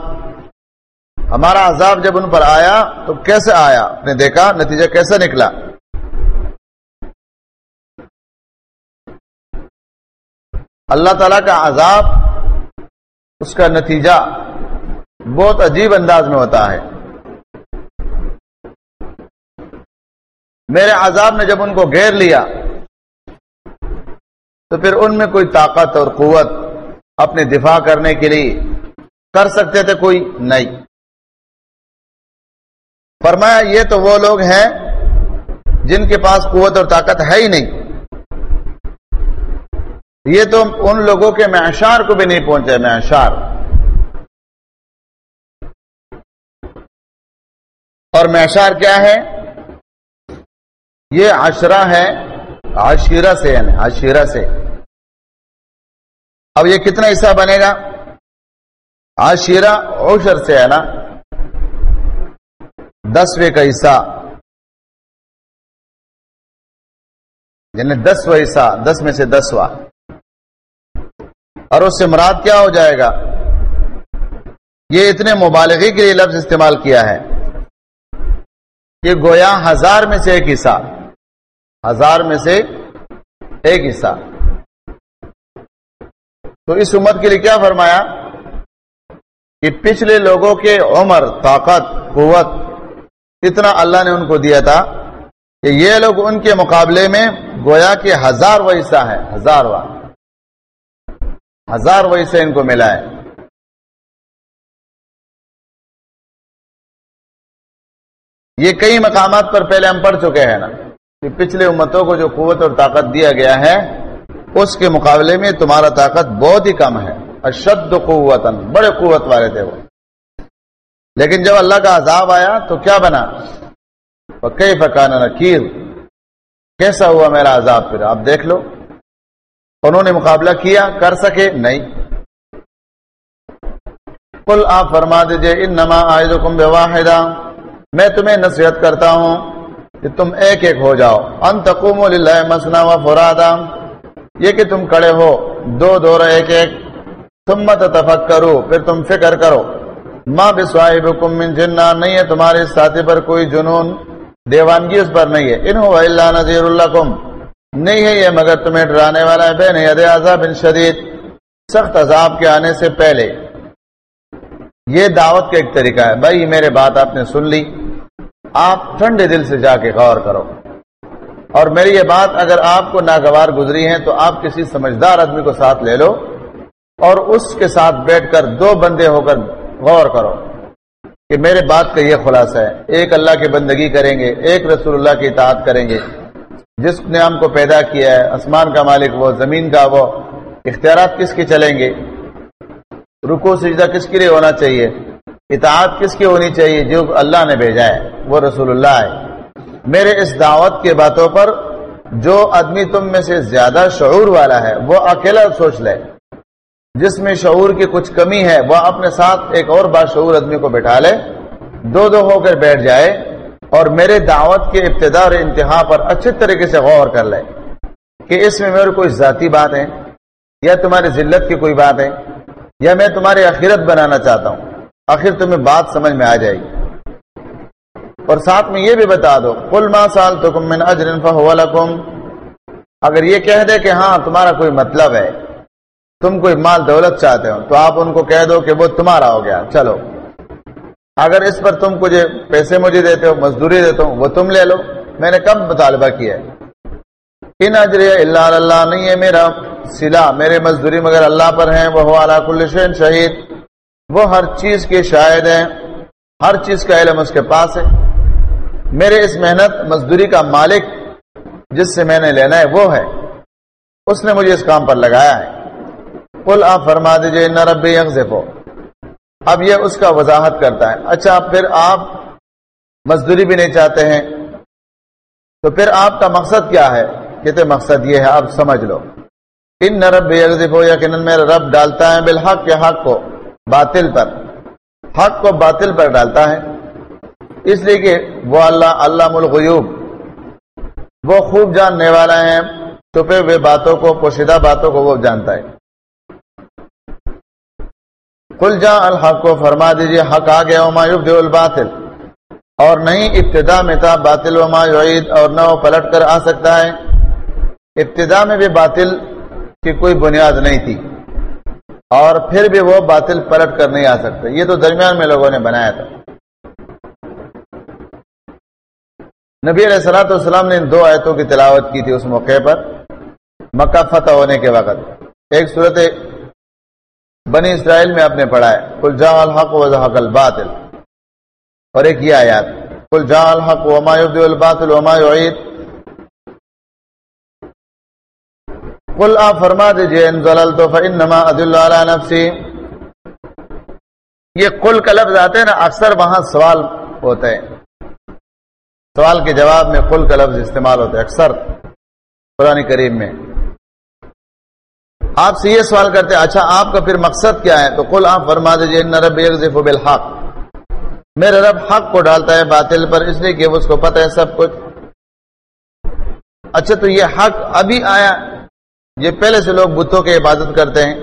ہمارا عذاب جب ان پر آیا، تو کیسے آیا؟ نے دیکھا، نتیجہ کیسے نکلا؟ اللہ تعالی کا عذاب، اس کا نتیجہ بہت عجیب انداز میں ہوتا ہے۔ میرے عذاب نے جب ان کو گھیر لیا، تو پھر ان میں کوئی طاقت اور قوت اپنے دفاع کرنے کے لیے کر سکتے تھے، کوئی نہیں۔ فرمایا، یہ تو وہ لوگ ہیں جن کے پاس قوت اور طاقت ہے ہی نہیں۔ یہ تو ان لوگوں کے معشار کو بھی نہیں پہنچے، معشار۔ اور معشار کیا ہے؟ یہ عشرہ ہے، عشیرہ سے یعنی عشیرہ سے۔ اب یہ کتنا حصہ بنے گا؟ عشیرہ اوشر سے ہے نا؟ دسویں کا حصہ۔ یعنی دسواں حصہ، دس میں سے دسواں۔ اور اس سے مراد کیا ہو جائے گا؟ یہ اتنے مبالغی کے لیے لفظ استعمال کیا ہے۔ کہ گویا ہزار میں سے ایک حصہ، ہزار میں سے ایک حصہ۔ تو اس امت کے لیے کیا فرمایا؟ کہ پچھلے لوگوں کے عمر، طاقت، قوت اتنا اللہ نے ان کو دیا تھا کہ یہ لوگ ان کے مقابلے میں گویا کے ہزار و حصہ ہے، ہزار و ہزار و حصہ ان کو ملا ہے۔ یہ کئی مقامات پر پہلے ہم پڑھ چکے ہیں نا کہ پچھلے امتوں کو جو قوت اور طاقت دیا گیا ہے، اس کے مقابلے میں تمہارا طاقت بہت ہی کم ہے۔ اشد قوت بڑے قوت والے تھے وہ۔ لیکن جب اللہ کا عذاب آیا تو کیا بنا؟ کئی فکان نکیر کیسا ہوا میرا عذاب پھر؟ آپ دیکھ لو۔ انہوں نے مقابلہ کیا، کر سکے؟ نہیں۔ کل آپ فرما دیجیے ان نما آئے واحدہ میں تمہیں نصیحت کرتا ہوں کہ تم ایک ایک ہو جاؤ۔ ان تقوم مسنا و فرادا یہ کہ تم کڑے ہو، دو دو ایک ایک۔ تم مت تفک کرو پھر تم فکر کرو۔ ماں بسواہب من جنہ، نہیں ہے تمہارے ساتھی پر کوئی جنون۔ دیوانگی اس پر نہیں ہے۔ انہو اللہ نذیر اللہ کم نہیں ہے یہ مگر تمہیں ڈرانے والا ہے بے نہیں عذاب ان شدید۔ سخت عذاب کے آنے سے پہلے۔ یہ دعوت کا ایک طریقہ ہے۔ بھائی، میرے بات آپ نے سن لی۔ آپ ٹھنڈے دل سے جا کے غور کرو۔ اور میری یہ بات، اگر آپ کو ناگوار گزری ہے تو آپ کسی سمجھدار آدمی کو ساتھ لے لو اور اس کے ساتھ بیٹھ کر دو بندے ہو کر غور کرو کہ میرے بات کا یہ خلاصہ ہے۔ ایک اللہ کی بندگی کریں گے، ایک رسول اللہ کی اطاعت کریں گے۔ جس نے ہم کو پیدا کیا ہے، آسمان کا مالک، وہ زمین کا، وہ اختیارات کس کے چلیں گے؟ رکو سجدہ کس کے لیے ہونا چاہیے؟ اطاعت کس کی ہونی چاہیے؟ جو اللہ نے بھیجا ہے، وہ رسول اللہ ہے۔ میرے اس دعوت کے باتوں پر جو آدمی تم میں سے زیادہ شعور والا ہے، وہ اکیلا سوچ لے۔ جس میں شعور کی کچھ کمی ہے، وہ اپنے ساتھ ایک اور بات شعور آدمی کو بٹھا لے۔ دو دو ہو کر بیٹھ جائے۔ اور میرے دعوت کے ابتدا اور انتہا پر اچھے طریقے سے غور کر لے کہ اس میں میرے کوئی ذاتی بات ہے، یا تمہاری ذلت کی کوئی بات ہے، یا میں تمہاری اخیرت بنانا چاہتا ہوں۔ آخر تمہیں بات سمجھ میں آ جائے گی۔ اور ساتھ میں یہ بھی بتا دو کل ما سال تو اگر یہ کہہ دے کہ ہاں تمہارا کوئی مطلب ہے، تم کوئی مال دولت چاہتے ہو، تو آپ ان کو کہہ دو کہ وہ تمہارا ہو گیا۔ چلو۔ اگر اس پر تم کچھ پیسے مجھے دیتے ہو، مزدوری دیتے ہو وہ تم لے لو۔ میں نے کب مطالبہ کیا ہے؟ ان اجر اللہ اللہ نہیں ہے میرا سلا، میرے مزدوری مگر اللہ پر ہیں۔ وہ اعلیٰ کلشین شہید۔ وہ ہر چیز کے شاہد ہیں۔ ہر چیز کا علم اس کے پاس ہے۔ میرے اس محنت، مزدوری کا مالک جس سے میں نے لینا ہے، وہ ہے۔ اس نے مجھے اس کام پر لگایا ہے۔ کل آپ فرما دیجیے نہ ربی اب یہ اس کا وضاحت کرتا ہے۔ اچھا پھر آپ مزدوری بھی نہیں چاہتے ہیں۔ تو پھر آپ کا مقصد کیا ہے؟ کہتے مقصد یہ ہے، اب سمجھ لو۔ ان نرب ہو یقیناً میرا رب ڈالتا ہے بالحق کے حق کو باطل پر۔ حق کو باطل پر ڈالتا ہے۔ اس لیے کہ وہ اللہ اللہ ملغیوب وہ خوب جاننے والا ہے چھپے ہوئے باتوں کو، پوشیدہ باتوں کو وہ جانتا ہے۔ کل جا الحق کو فرما دیجیے حق آ گیا مایوب الباطل۔ اور نہیں، ابتدا میں تھا باطل و مایوعید اور نہ وہ پلٹ کر آ سکتا ہے۔ ابتدا میں بھی باطل کی کوئی بنیاد نہیں تھی۔ اور پھر بھی وہ باطل پلٹ کر نہیں آ سکتے۔ یہ تو درمیان میں لوگوں نے بنایا تھا۔ نبی علیہ السلاۃ والسلام نے ان دو آیتوں کی تلاوت کی تھی اس موقع پر، مکہ فتح ہونے کے وقت۔ ایک صورت بنی اسرائیل میں آپ نے پڑھا ہے کل جا الحق و حق الباطل۔ اور ایک یہ آیات کل جا الحق وما يبدئ الباطل وما يعيد۔ قل آپ فرما دیجیے ان ضللت فانما ادل على نفسي۔ یہ قل کا لفظ آتے ہیں نا، اکثر وہاں سوال ہوتا ہے سوال کے جواب میں قل کا لفظ استعمال ہوتا ہے، اکثر۔ قرآن کریم میں۔ آپ سے یہ سوال کرتے ہیں اچھا آپ کا پھر مقصد کیا ہے؟ تو کل آپ فرما دیجیے رب بالحق۔ میرے رب حق کو ڈالتا ہے باطل پر، اس لیے کہ اس کو پتہ ہے سب کچھ۔ اچھا تو یہ حق ابھی آیا۔ یہ پہلے سے لوگ بتوں کی عبادت کرتے ہیں۔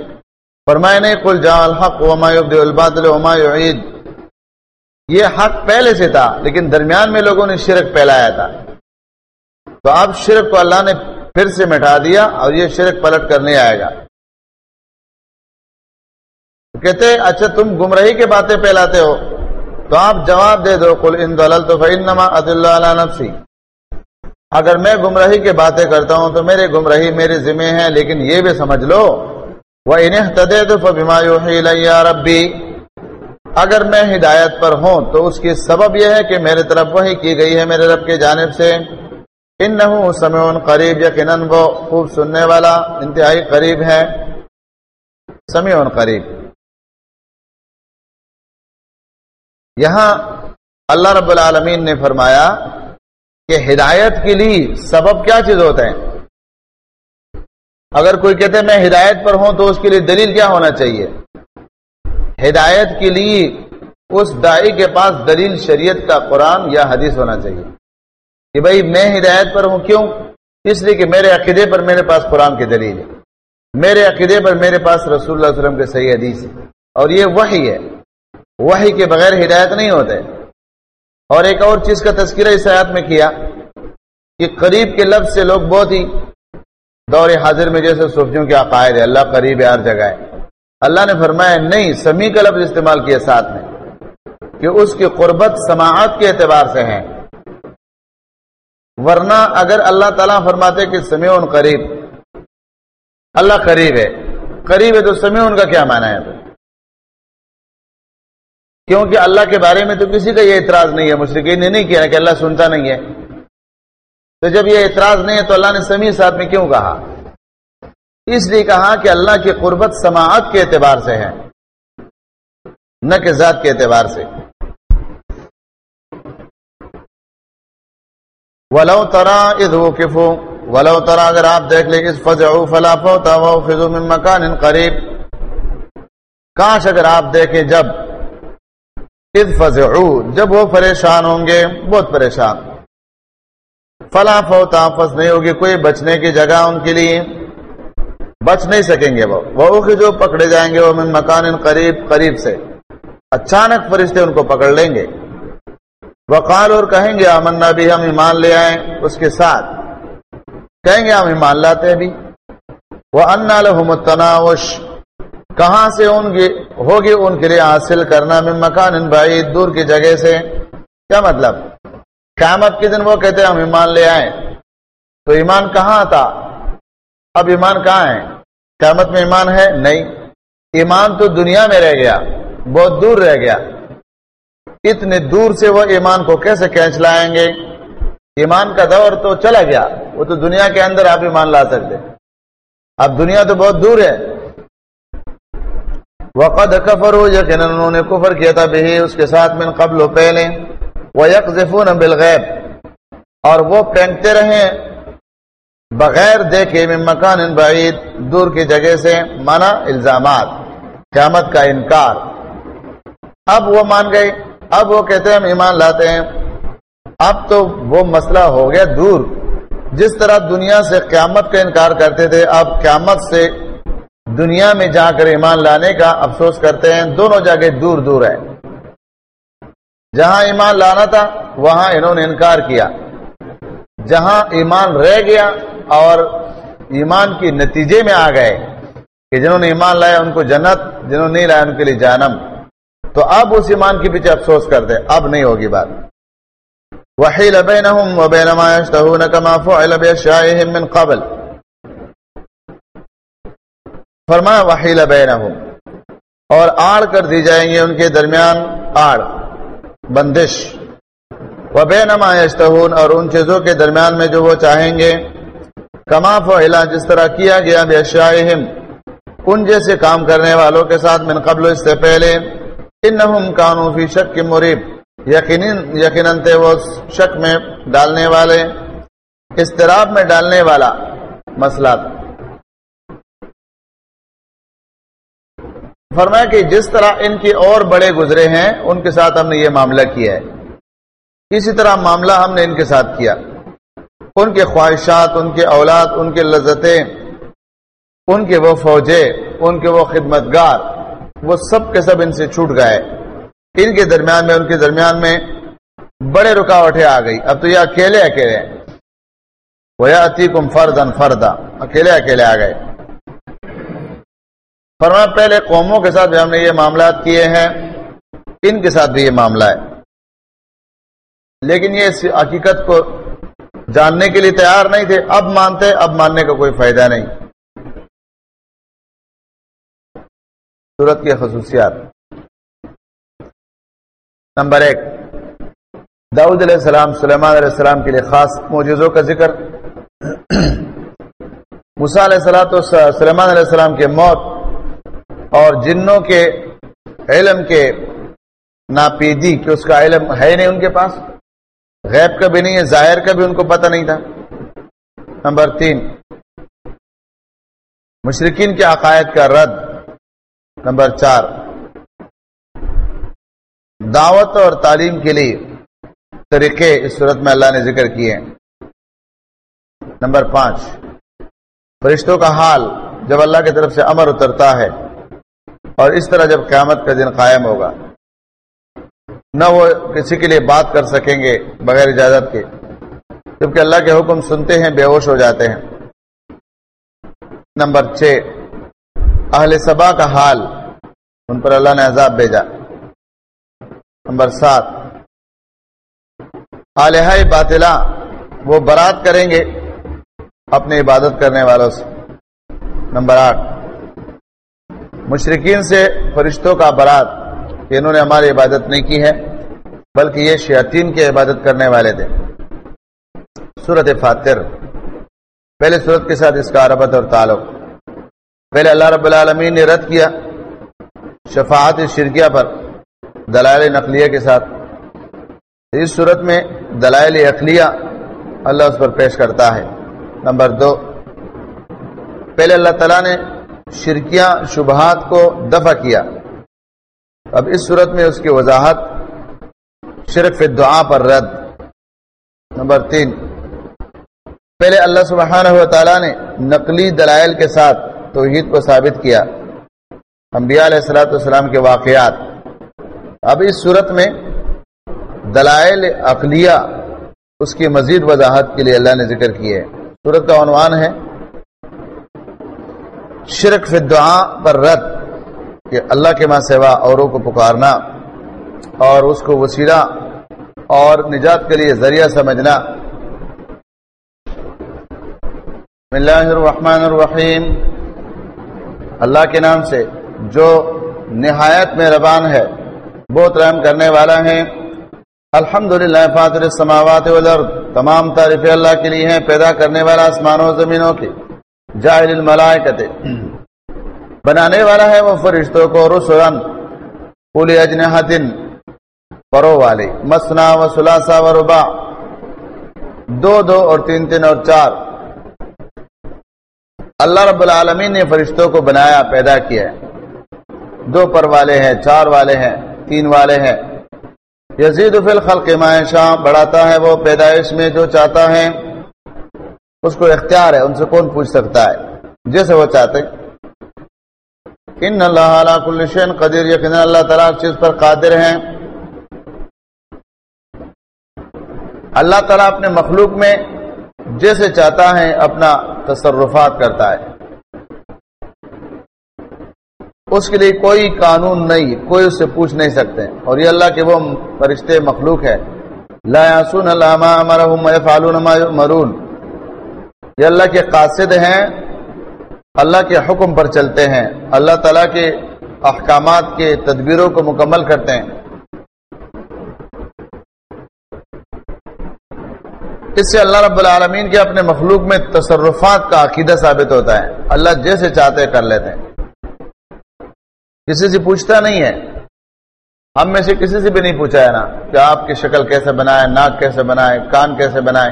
فرمائے نہیں کل جا الحق وما الباطل وما عید یہ حق پہلے سے تھا، لیکن درمیان میں لوگوں نے شرک پھیلایا تھا۔ تو اب شرک کو اللہ نے پھر سے مٹا دیا اور یہ شرک پلٹ کر نہیں آئے گا کہتے اچھا تم گمرہی کے باتیں پھیلاتے ہو۔ تو آپ جواب دے دو کل ان دلل تو فنما عد اللہ نفسی۔ اگر میں گمراہی کی باتیں کرتا ہوں تو میرے گمراہی میرے ذمے ہیں، لیکن یہ بھی سمجھ لو۔ وہ انہیں تدے تو ربی اگر میں ہدایت پر ہوں تو اس کی سبب یہ ہے کہ میرے طرف وہی کی گئی ہے میرے رب کی جانب سے۔ ان نہ سمع قریب یقیناً وہ خوب سننے والا انتہائی قریب ہے۔ سمیع قریب۔ یہاں اللہ رب العالمین نے فرمایا کہ ہدایت کے لیے سبب کیا چیز ہوتا ہے اگر کوئی کہتے میں ہدایت پر ہوں تو اس کے لیے دلیل کیا ہونا چاہیے؟ ہدایت کے لیے اس دائی کے پاس دلیل شریعت کا قرآن یا حدیث ہونا چاہیے۔ کہ بھائی میں ہدایت پر ہوں کیوں؟ اس لیے کہ میرے عقیدے پر میرے پاس قرآن کی دلیل ہے۔ میرے عقیدے پر میرے پاس رسول اللہ علیہ وسلم کے صحیح حدیث ہے۔ اور یہ وہی ہے۔ وہی کے بغیر ہدایت نہیں ہوتے۔ اور ایک اور چیز کا تذکرہ اس آیات میں کیا کہ قریب کے لفظ سے لوگ بہت ہی دور حاضر میں جیسے صوفیوں کے عقائد ہے اللہ قریب ہے، ہر جگہ ہے۔ اللہ نے فرمایا، نہیں سمی کا لفظ استعمال کیا ساتھ میں کہ اس کی قربت سماعت کے اعتبار سے ہے ورنہ اگر اللہ تعالیٰ فرماتے کہ سمیع قریب، اللہ قریب ہے قریب ہے تو سمیع ان کا کیا معنی ہے؟ کیونکہ اللہ کے بارے میں تو کسی کا یہ اعتراض نہیں ہے مشرقین نے نہیں کیا کہ اللہ سنتا نہیں ہے۔ تو جب یہ اعتراض نہیں ہے تو اللہ نے سمیع ساتھ میں کیوں کہا؟ اس لیے کہا کہ اللہ کی قربت سماعت کے اعتبار سے ہے، نہ کہ ذات کے اعتبار سے۔ ولو ترا ادو کفو ولو ترا اگر آپ دیکھ لیں اس فضا فلا فوتا من مکان قریب۔ کاش اگر آپ دیکھیں جب جب وہ پریشان ہوں گے، بہت پریشان۔ فلا فوتا فس نہیں ہوگی، کوئی بچنے کی جگہ ان کے لیے۔ بچ نہیں سکیں گے وہ۔ وہ جو پکڑے جائیں گے، وہ من مکان قریب قریب سے۔ اچانک فرشتے ان کو پکڑ لیں گے۔ وقال اور کہیں گے امنا بھی، ہم ایمان لے آئیں اس کے ساتھ۔ کہیں گے، ہم ایمان لاتے ہیں بھی۔ وہ انا لمتناوش کہاں سے ان کی ہوگی ان کے لیے حاصل کرنا میں مکان ان بھائی دور کی جگہ سے۔ کیا مطلب؟ قیامت کے دن وہ کہتے ہیں، ہم ایمان لے آئے تو ایمان کہاں تھا؟ اب ایمان کہاں ہے؟ قیامت میں ایمان ہے؟ نہیں۔ ایمان تو دنیا میں رہ گیا، بہت دور رہ گیا۔ اتنے دور سے وہ ایمان کو کیسے کھینچ لائیں گے؟ ایمان کا دور تو چلا گیا، وہ تو دنیا کے اندر آپ ایمان لا سکتے۔ اب دنیا تو بہت دور ہے۔ وقد کفر ہو انہوں نے کفر کیا تھا بہی اس کے ساتھ من قبل و پہلے۔ وہ یکفون بالغیب اور وہ پھینکتے رہے بغیر دیکھے، من مکان بعید، دور کی جگہ سے مانا الزامات، قیامت کا انکار۔ اب وہ مان گئے۔ اب وہ کہتے ہیں ہم ایمان لاتے ہیں۔ اب تو وہ مسئلہ ہو گیا دور۔ جس طرح دنیا سے قیامت کا انکار کرتے تھے، اب قیامت سے دنیا میں جا کر ایمان لانے کا افسوس کرتے ہیں۔ دونوں جگہ دور دور ہے۔ جہاں ایمان لانا تھا، وہاں انہوں نے انکار کیا۔ جہاں ایمان رہ گیا اور ایمان کی نتیجے میں آ گئے کہ جنہوں نے ایمان لایا ان کو جنت، جنہوں نے نہیں لایا ان کے لیے جانم تو اب اس ایمان کے پیچھے افسوس کرتے اب نہیں ہوگی بات۔ وحیل بینہم و بین ما یشتہون کما فعل بیشائہم من قبل۔ فرمایا وحیل بینہم اور آڑ کر دی جائیں گے ان کے درمیان آڑ، بندش۔ و بین ما یشتہون اور ان چیزوں کے درمیان میں جو وہ چاہیں گے۔ کما فعلا جس طرح کیا گیا بیشائہم ان جیسے کام کرنے والوں کے ساتھ من قبل اس سے پہلے۔ انہم کانو فی شک مریب یقیناً تھے وہ شک میں ڈالنے والے استراب میں ڈالنے والا مسئلہ تھا فرمایا کہ جس طرح ان کی اور بڑے گزرے ہیں، ان کے ساتھ ہم نے یہ معاملہ کیا ہے۔ اسی طرح معاملہ ہم نے ان کے ساتھ کیا۔ ان کے خواہشات، ان کے اولاد، ان کے لذتیں، ان کے وہ فوجے ان کے وہ خدمتگار وہ سب کے سب ان سے چھوٹ گئے۔ ان کے درمیان میں، ان کے درمیان میں بڑے رکاوٹیں آ گئی۔ اب تو یہ اکیلے اکیلے وہ کم فردن فردا اکیلے اکیلے آ گئے۔ فرما پہلے قوموں کے ساتھ بھی ہم نے یہ معاملات کیے ہیں۔ ان کے ساتھ بھی یہ معاملہ ہے۔ لیکن یہ اس حقیقت کو جاننے کے لیے تیار نہیں تھے۔ اب مانتے، اب ماننے کا کوئی فائدہ نہیں۔ صورت کی خصوصیات۔ نمبر ایک، داؤد علیہ السلام، سلیمان علیہ السلام کے لیے خاص معجزوں کا ذکر۔ مسا علیہ السلام سلیمان علیہ السلام کے موت اور جنوں کے علم کے ناپیدی، کہ اس کا علم ہے نہیں ان کے پاس، غیب کا بھی نہیں ہے، ظاہر کا بھی ان کو پتہ نہیں تھا۔ نمبر تین مشرقین کے عقائد کا رد۔ نمبر چار۔ دعوت اور تعلیم کے لیے طریقے اس صورت میں اللہ نے ذکر کیے نمبر پانچ۔ فرشتوں کا حال جب اللہ کی طرف سے امر اترتا ہے اور اس طرح جب قیامت کا دن قائم ہوگا، نہ وہ کسی کے لیے بات کر سکیں گے بغیر اجازت کے، جبکہ اللہ کے حکم سنتے ہیں، بے ہوش ہو جاتے ہیں۔ نمبر چھ۔ اہل سبا کا حال۔ ان پر اللہ نے عذاب بھیجا۔ نمبر سات۔ آلیہ باطلا وہ برات کریں گے اپنی عبادت کرنے والوں سے۔ نمبر آٹھ۔ مشرقین سے فرشتوں کا برات، کہ انہوں نے ہماری عبادت نہیں کی ہے، بلکہ یہ شیاطین کی عبادت کرنے والے تھے۔ صورت فاتر۔ پہلے صورت کے ساتھ اس کا عربت اور تعلق۔ پہلے اللہ رب العالمین نے رد کیا شفاعت شرکیہ پر، دلائل نقلیہ کے ساتھ۔ اس صورت میں دلائل اقلیہ اللہ اس پر پیش کرتا ہے۔ نمبر دو، پہلے اللہ تعالیٰ نے شرکیاں شبہات کو دفع کیا۔ اب اس صورت میں اس کی وضاحت شرک دعا پر رد۔ نمبر تین، پہلے اللہ سبحانہ و تعالیٰ نے نقلی دلائل کے ساتھ توحید کو ثابت کیا انبیاء علیہ السلاۃ والسلام کے واقعات۔ اب اس صورت میں دلائل اقلیہ اس کی مزید وضاحت کے لیے اللہ نے ذکر کی ہے۔ صورت کا عنوان ہے، شرک فی دعا پر رد، کہ اللہ کے ماں سوا اوروں کو پکارنا اور اس کو وسیلہ اور نجات کے لیے ذریعہ سمجھنا۔ بسم اللہ الرحمن الرحیم۔ اللہ کے نام سے جو نہایت میں ربان ہے، بہت رحم کرنے والا ہے الحمد للہ فاطر السماوات والارض، تمام تعریف اللہ کے لیے ہیں، پیدا کرنے والا آسمانوں و زمینوں کی جاہل الملائکت بنانے والا ہے وہ فرشتوں کو رسولن پولی اجنحتن پرو والے۔ مسنا و سلاسا و ربا دو دو اور تین تین اور چار۔ اللہ رب العالمین نے فرشتوں کو بنایا، پیدا کیا ہے۔ دو پر والے ہیں، چار والے ہیں، تین والے ہیں۔ یزید فی الخلق معاشا بڑھاتا ہے وہ پیدائش میں جو چاہتا ہے۔ اس کو اختیار ہے، ان سے کون پوچھ سکتا ہے؟ جیسے وہ چاہتے۔ ان اللہ کل شین قدیر یقین اللہ تعالیٰ چیز پر قادر ہیں۔ اللہ تعالیٰ اپنے مخلوق میں جیسے چاہتا ہے، اپنا تصرفات کرتا ہے۔ اس کے لیے کوئی قانون نہیں، کوئی اس سے پوچھ نہیں سکتے۔ اور یہ اللہ کے وہ فرشتے مخلوق ہے لا یاسون فالون مرون یہ اللہ کے قاصد ہیں، اللہ کے حکم پر چلتے ہیں۔ اللہ تعالیٰ کے احکامات کے تدبیروں کو مکمل کرتے ہیں۔ اس سے اللہ رب العالمین کے اپنے مخلوق میں تصرفات کا عقیدہ ثابت ہوتا ہے۔ اللہ جیسے چاہتے کر لیتے ہیں۔ کسی سے پوچھتا نہیں ہے۔ ہم میں سے کسی سے بھی نہیں پوچھا ہے نا کہ آپ کی شکل کیسے بنائے، ناک کیسے بنائے، کان کیسے بنائے۔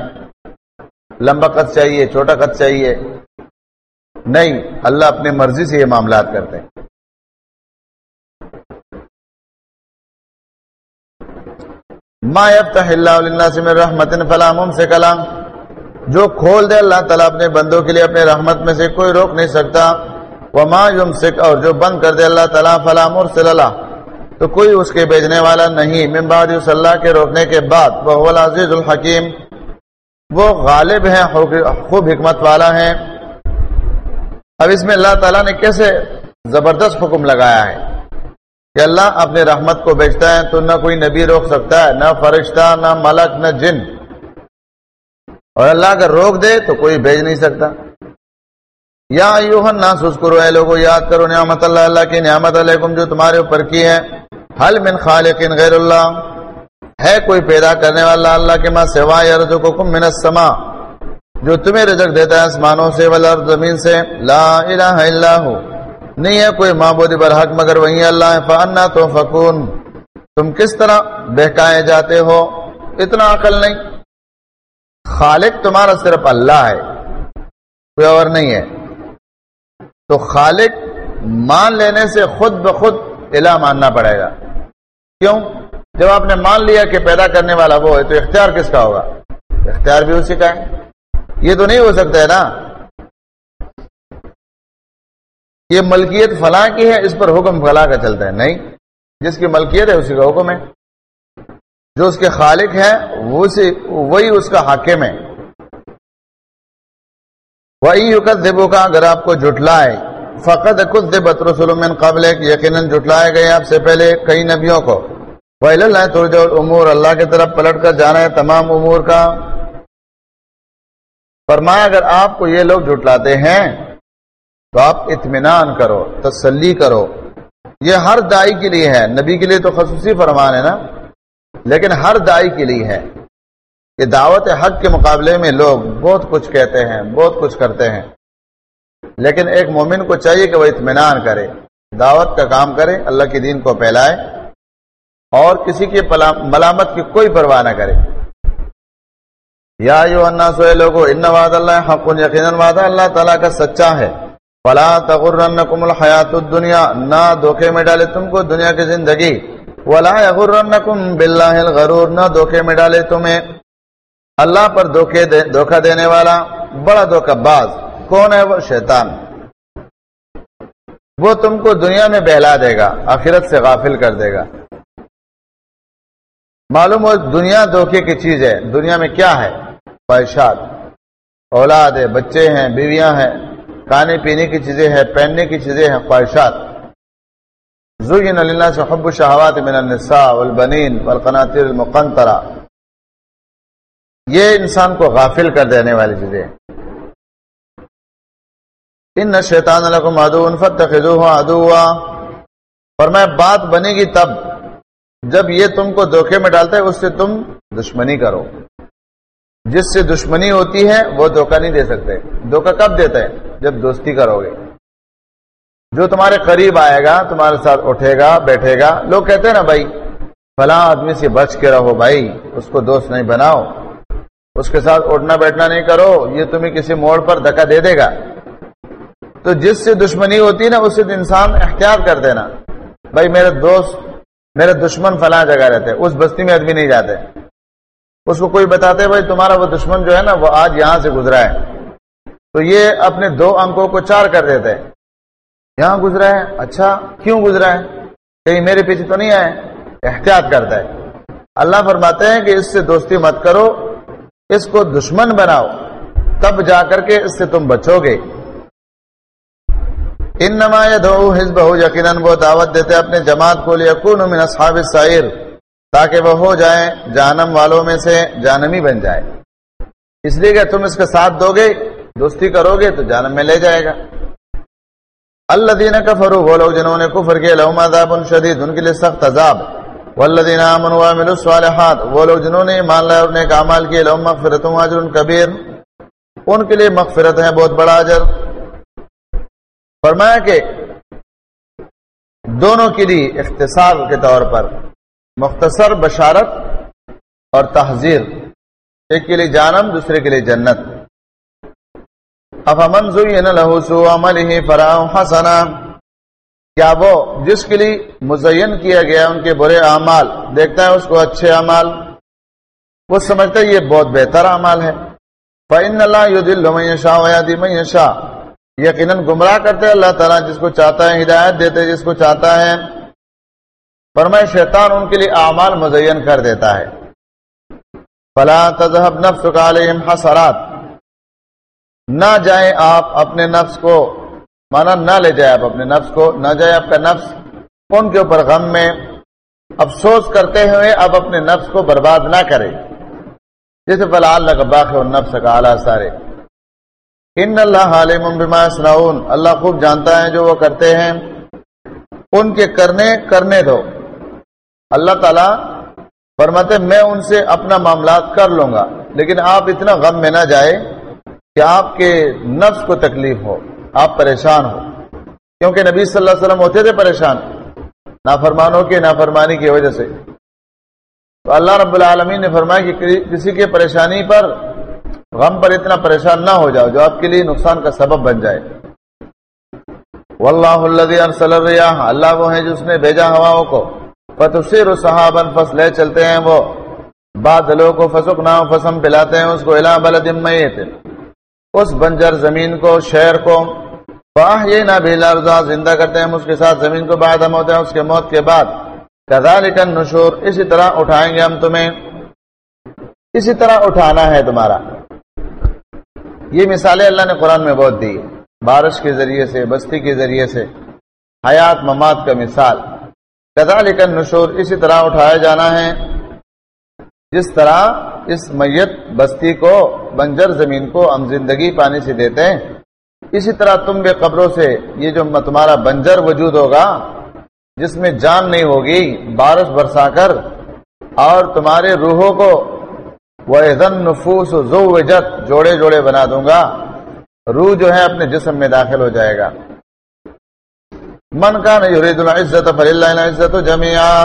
لمبا قد چاہیے، چھوٹا قد چاہیے۔ نہیں، اللہ اپنی مرضی سے یہ معاملات کرتے ہیں۔ ما یفتح اللہ للناس من رحمت فلا ممسک له۔ جو کھول دے اللہ تعالیٰ اپنے بندوں کے لیے اپنے رحمت میں سے کوئی روک نہیں سکتا۔ وما یمسک اور جو بند کر دے اللہ تعالیٰ فلا مرسل له۔ تو کوئی اس کے بھیجنے والا نہیں۔ من بعد اس اللہ کے روکنے کے بعد وہ العزیز الحکیم وہ غالب ہیں خوب حکمت والا ہے۔ اب اس میں اللہ تعالیٰ نے کیسے زبردست حکم لگایا ہے؟ کہ اللہ اپنے رحمت کو بیچتا ہے، تو نہ کوئی نبی روک سکتا ہے، نہ فرشتہ، نہ ملک، نہ جن۔ اور اللہ اگر روک دے، تو کوئی بھیج نہیں سکتا۔ یا یوہن نہ کرو اے لوگو، یاد کرو نعمت اللہ اللہ کی نعمت علیکم جو تمہارے اوپر کی ہے۔ حل من خالق غیر اللہ۔ ہے کوئی پیدا کرنے والا اللہ کے ماں سوا یا رزقکم من السماء۔ جو تمہیں رزق دیتا ہے آسمانوں سے والارض زمین سے۔ لا الہ الا ہو۔ نہیں ہے کوئی معبود برحق مگر وہی اللہ فانا تو فکون تم کس طرح بہکائے جاتے ہو؟ اتنا عقل نہیں۔ خالق تمہارا صرف اللہ ہے۔ کوئی اور نہیں ہے۔ تو خالق مان لینے سے خود بخود الہ ماننا پڑے گا۔ کیوں؟ جب آپ نے مان لیا کہ پیدا کرنے والا وہ ہے، تو اختیار کس کا ہوگا؟ اختیار بھی اسی کا ہے۔ یہ تو نہیں ہو سکتا ہے نا۔ یہ ملکیت فلاں کی ہے، اس پر حکم فلاں کا چلتا ہے۔ نہیں، جس کی ملکیت ہے، اسی کا حکم ہے۔ جو اس کے خالق ہے وہی اس کا حاکم ہے۔ وہی دیبو کا اگر آپ کو جٹلائے فقط خود رسول من قبل یقیناً جٹلائے گئے آپ سے پہلے کئی نبیوں کو۔ اللہ ترج امور اللہ کی طرف پلٹ کر جانا ہے تمام امور کا۔ فرمایا، اگر آپ کو یہ لوگ جٹلاتے ہیں تو آپ اطمینان کرو، تسلی کرو۔ یہ ہر دائی کے لیے ہے۔ نبی کے لیے تو خصوصی فرمان ہے نا۔ لیکن ہر دائی کے لیے ہے۔ کہ دعوت حق کے مقابلے میں لوگ بہت کچھ کہتے ہیں، بہت کچھ کرتے ہیں۔ لیکن ایک مومن کو چاہیے کہ وہ اطمینان کرے، دعوت کا کام کرے، اللہ کے دین کو پھیلائے۔ اور کسی کی ملامت کی کوئی پرواہ نہ کرے۔ یا یو انا سوئے لوگو، ان وعد اللہ حق یقیناً وعدہ اللہ تعالیٰ کا سچا ہے۔ فلا تغرنکم الحیات الدنیا، نہ دھوکے میں ڈالے تم کو دنیا کی زندگی، ولا یغرنکم باللہ الغرور، نہ دھوکے میں ڈالے تمہیں۔ اللہ پر دھوکے دے دھوکا دینے والا، بڑا دھوکا باز، کون ہے وہ؟ شیطان۔ وہ تم کو دنیا میں بہلا دے گا، آخرت سے غافل کر دے گا۔ معلوم ہو، دنیا دھوکے کی چیز ہے، دنیا میں کیا ہے؟ خواہشات۔ اولاد ہے، بچے ہیں، بیویاں ہیں کھانے پینے کی چیزیں ہیں، پہننے کی چیزیں ہیں، خواہشات۔ زین اللہ سے حب الشہوات من النساء والبنین والقناطر المقنطرہ یہ انسان کو غافل کر دینے والی چیزیں۔ ان شیطان الحکم ادو فت خزو ادوا اور میں بات بنے گی تب جب یہ تم کو دھوکے میں ڈالتا ہے، اس سے تم دشمنی کرو۔ جس سے دشمنی ہوتی ہے، وہ دھوکہ نہیں دے سکتے۔ دھوکہ کب دیتا ہے؟ جب دوستی کرو گے۔ جو تمہارے قریب آئے گا، تمہارے ساتھ اٹھے گا، بیٹھے گا۔ لوگ کہتے ہیں نا، بھائی، فلاں آدمی سے بچ کے رہو بھائی، اس کو دوست نہیں بناؤ۔ اس کے ساتھ اٹھنا بیٹھنا نہیں کرو، یہ تمہیں کسی موڑ پر دکا دے دے گا۔ تو جس سے دشمنی ہوتی ہے نا اس سے انسان احتیاط کر دینا۔ بھائی، میرے دوست، میرے دشمن فلاں جگہ رہتے اس بستی میں آدمی نہیں جاتے۔ اس کو کوئی بتاتے بھائی، تمہارا وہ دشمن جو ہے نا، وہ آج یہاں سے گزرا ہے. تو یہ اپنے دو انکوں کو چار کر دیتے یہاں گزرا ہے؟ اچھا کیوں گزرا ہے؟ کہیں میرے پیچھے تو نہیں آئے احتیاط کرتا ہے. اللہ فرماتے ہیں کہ اس سے دوستی مت کرو، اس کو دشمن بناؤ، تب جا کر کے اس سے تم بچو گے. ان نما دو حزب ہو یقیناً وہ دعوت دیتے اپنے جماعت کو من اصحاب السائر تاکہ وہ ہو جائے جانم والوں میں سے جانمی بن جائے اس لیے کہ تم اس کے ساتھ دو گے، دوستی کرو گے تو جانم میں لے جائے گا۔ اللہ دین کا فرو وہ لوگ جنہوں نے کفر کے لہم عذاب شدید، ان کے لیے سخت عذاب۔ والذین آمنوا وعملوا الصالحات، وہ لوگ جنہوں نے ایمان لائے اور نیک اعمال کیے، لہم مغفرت و اجر کبیر۔ ان کے لیے مغفرت ہے، بہت بڑا اجر۔ فرمایا کہ دونوں کے لیے اختصار کے طور پر مختصر بشارت اور تحذیر، ایک کے لیے جانم، دوسرے کے لیے جنت۔ افامن لہو سو عمل حسنا۔ کیا وہ جس کے لیے مزین کیا گیا، ان کے برے اعمال، دیکھتا ہے اس کو اچھے اعمال۔ وہ سمجھتا ہے یہ بہت بہتر اعمال ہے۔ فعن اللہ یو دل شاہ شاہ یقیناً گمراہ کرتے اللہ تعالیٰ، جس کو چاہتا ہے ہدایت دیتے جس کو چاہتا ہے فرمائے شیطان ان کے لیے اعمال مزین کر دیتا ہے۔ فلا تذہب نفس علیہم حسرات۔ نہ جائیں آپ اپنے نفس کو مانا نہ لے جائے آپ اپنے نفس کو، نہ جائے آپ کا نفس ان کے اوپر غم میں۔ افسوس کرتے ہوئے اب اپنے نفس کو برباد نہ کرے جیسے فلا اللہ کا باق نفس کا اعلیٰ سارے۔ ان اللہ عالم بما سناؤن اللہ خوب جانتا ہے جو وہ کرتے ہیں۔ ان کے کرنے کرنے دو۔ اللہ تعالی فرماتے میں ان سے اپنا معاملات کر لوں گا، لیکن آپ اتنا غم میں نہ جائے کہ آپ کے نفس کو تکلیف ہو، آپ پریشان ہو۔ کیونکہ نبی صلی اللہ علیہ وسلم ہوتے تھے پریشان، نافرمانوں کے نافرمانی کی وجہ سے۔ تو اللہ رب العالمین نے فرمایا کہ کسی کے پریشانی پر، غم پر اتنا پریشان نہ ہو جاؤ جو آپ کے لیے نقصان کا سبب بن جائے۔ واللہ الذي ارسل الرياح اللہ وہ ہے جس نے بھیجا ہواؤں کو۔ فتسير صحابا فصلے چلتے ہیں وہ۔ بادلوں کو فسقنا فسم پلاتے ہیں، اس کو الى بلد میت۔ اس بنجر زمین کو، شہر کو۔ فاحینا به الارض زندہ کرتے ہیں اس کے ساتھ زمین کو بعد موت ہے، اس کے موت کے بعد۔ كذلك النشور، اسی طرح اٹھائیں گے ہم تمہیں۔ اسی طرح اٹھانا ہے تمہارا۔ یہ مثالیں اللہ نے قرآن میں بہت دی۔ بارش کے ذریعے سے، بستی کے ذریعے سے۔ حیات مماد کا مثال۔ کدا لیکن نشور اسی طرح اٹھایا جانا ہے۔ جس طرح اس میت بستی کو، بنجر زمین کو ہم زندگی پانی سے دیتے ہیں، اسی طرح تم بے قبروں سے یہ جو تمہارا بنجر وجود ہوگا، جس میں جان نہیں ہوگی، بارش برسا کر، اور تمہارے روحوں کو وہ نفوس زوجت، جوڑے جوڑے بنا دوں گا، روح جو ہے اپنے جسم میں داخل ہو جائے گا۔ من کا نہیں عزت اللہ عزت جمیا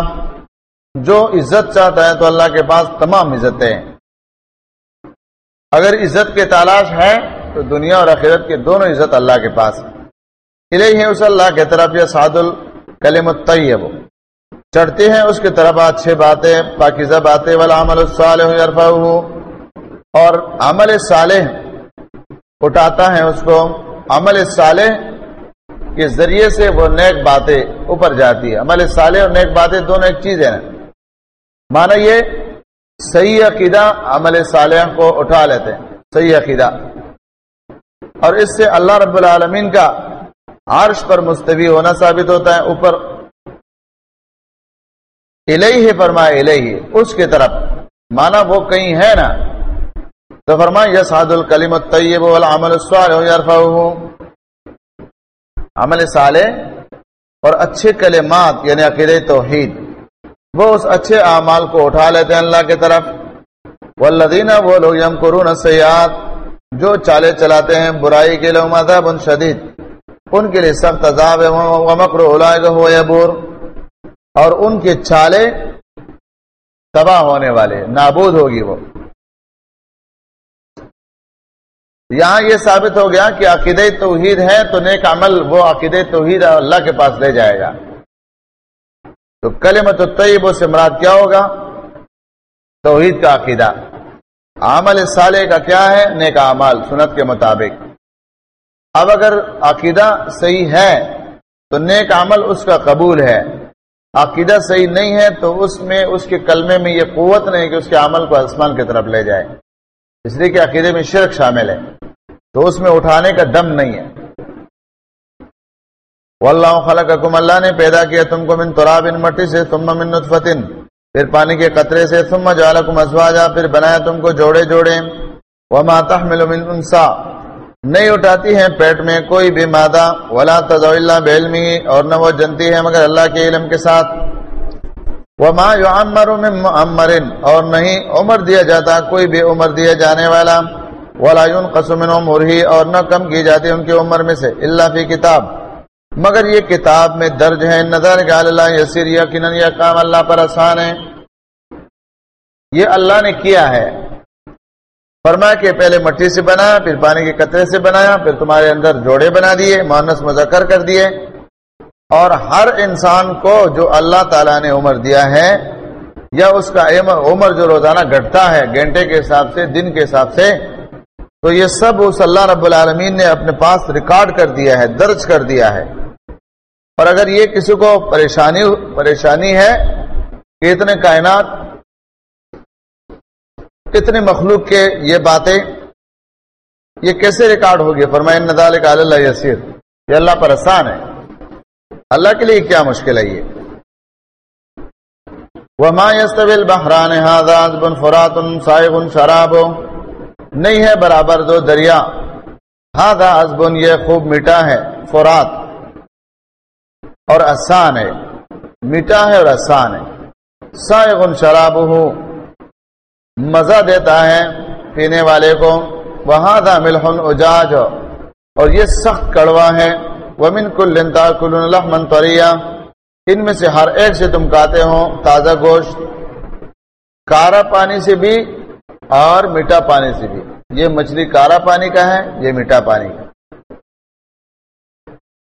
جو عزت چاہتا ہے تو اللہ کے پاس تمام عزتیں۔ اگر عزت کے تلاش ہے تو دنیا اور آخرت کے دونوں عزت اللہ کے پاس۔ ہے اس اللہ کے طرف یہ سعد الکلم الطیب۔ چڑھتے ہیں اس کی طرف اچھے باتیں، پاکیزہ باتیں والا عمل الصالح اور عمل صالح اٹھاتا ہے اس کو۔ عمل صالح کے ذریعے سے وہ نیک باتیں اوپر جاتی ہے عمل صالح اور نیک باتیں دونوں ایک چیز ہے مانا یہ صحیح عقیدہ عمل صالح کو اٹھا لیتے ہیں۔ صحیح عقیدہ۔ اور اس سے اللہ رب العالمین کا عرش پر مستوی ہونا ثابت ہوتا ہے۔ اوپر الہی فرمائے الہی اس کے طرف۔ مانا وہ کہیں ہے نا۔ تو فرمائیں یس حد الکلیم الطیب والعمل الصالح یرفعه عمل صالح اور اچھے کلمات یعنی عقید توحید، وہ اس اچھے اعمال کو اٹھا لیتے ہیں اللہ کی طرف۔ والذین وہ لوگ یمکرون السیئات جو چالے چلاتے ہیں، برائی کے لیے عذاب شدید، ان کے لیے سخت عذاب ہے۔ ومکر اولئک هو یبور اور ان کے چالے تباہ ہونے والے، نابود ہوگی وہ۔ یہاں یہ ثابت ہو گیا کہ عقید توحید ہے تو نیک عمل وہ عقید توحید اللہ کے پاس لے جائے گا۔ تو کلمت الطیب سے مراد کیا ہوگا؟ توحید کا عقیدہ۔ عمل صالح کا کیا ہے؟ نیک اعمال، سنت کے مطابق۔ اب اگر عقیدہ صحیح ہے تو نیک عمل اس کا قبول ہے۔ عقیدہ صحیح نہیں ہے تو اس میں، اس کے کلمے میں یہ قوت نہیں کہ اس کے عمل کو آسمان کی طرف لے جائے۔ اس لیے کہ عقیدے میں شرک شامل ہے۔ تو اس میں اٹھانے کا دم نہیں ہے۔ واللہ خلقکم، اللہ نے پیدا کیا تم کو من تراب ان مٹی سے، ثم من نطفت پھر پانی کے قطرے سے، ثم جعلکم ازواجا، پھر بنایا تم کو جوڑے جوڑے۔ وما تحمل من انسا۔ نہیں اٹھاتی ہیں پیٹ میں کوئی بھی مادہ، ولا تزو اللہ بعلمی اور نہ وہ جنتی ہے مگر اللہ کے علم کے ساتھ۔ وما يعمر من معمر اور نہیں عمر دیا جاتا، کوئی بھی عمر دیا جانے والا۔ ولا ينقص من عمره اور نہ کم کی جاتی ان کی عمر میں سے الا فی کتاب۔ مگر یہ کتاب میں درج ہے نظر قال اللہ یسیر، یقینا یہ کام اللہ پر آسان ہے۔ یہ اللہ نے کیا ہے۔ فرمایا کہ پہلے مٹی سے بنایا پھر پانی کے قطرے سے بنایا، پھر تمہارے اندر جوڑے بنا دیے، مانس مذکر کر دیے۔ اور ہر انسان کو جو اللہ تعالیٰ نے عمر دیا ہے، یا اس کا عمر جو روزانہ گھٹتا ہے، گھنٹے کے حساب سے، دن کے حساب سے، تو یہ سب اس اللہ رب العالمین نے اپنے پاس ریکارڈ کر دیا ہے، درج کر دیا ہے۔ اور اگر یہ کسی کو پریشانی پریشانی ہے کہ اتنے کائنات کتنے مخلوق کے یہ باتیں، یہ کیسے ریکارڈ ہوگی فرمائن ندال کا اللہ یسیر. یہ اللہ پر آسان ہے۔ اللہ کے لیے کیا مشکل ہے یہ؟ وما يستوي البحران هذا عذب فرات سائغ شراب۔ نہیں ہے برابر دو دریا۔ هذا عذب یہ خوب میٹھا ہے، فرات۔ اور آسان ہے۔ میٹھا ہے اور آسان ہے۔ سائغ شراب مزہ دیتا ہے پینے والے کو۔ وہاں تھا ملحن اجاج۔ اور یہ سخت کڑوا ہے۔ ومن کل کل لحمن طریا ان میں سے ہر ایک سے تم کھاتے ہو تازہ گوشت کارا پانی سے بھی اور میٹھا پانی سے بھی۔ یہ مچھلی کارا پانی کا ہے، یہ میٹھا پانی کا۔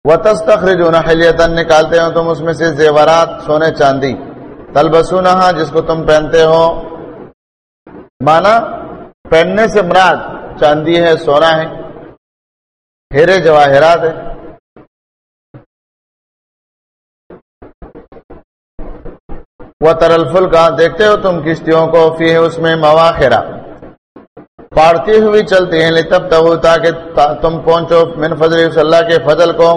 وہ تستخر جو نکالتے ہو تم اس میں سے زیورات، سونے چاندی۔ تلبسونہ جس کو تم پہنتے ہو۔ مانا، پہننے سے مراد، چاندی ہے، سونا ہے۔ ہیرے جواہرات ہے وہ ترل فل کا دیکھتے ہو تم کشتیوں کو، فی ہے اس میں مواخرا پاڑتی ہوئی چلتی ہیں تب تب تاکہ تم پہنچو من فضل اللہ کے فضل کو۔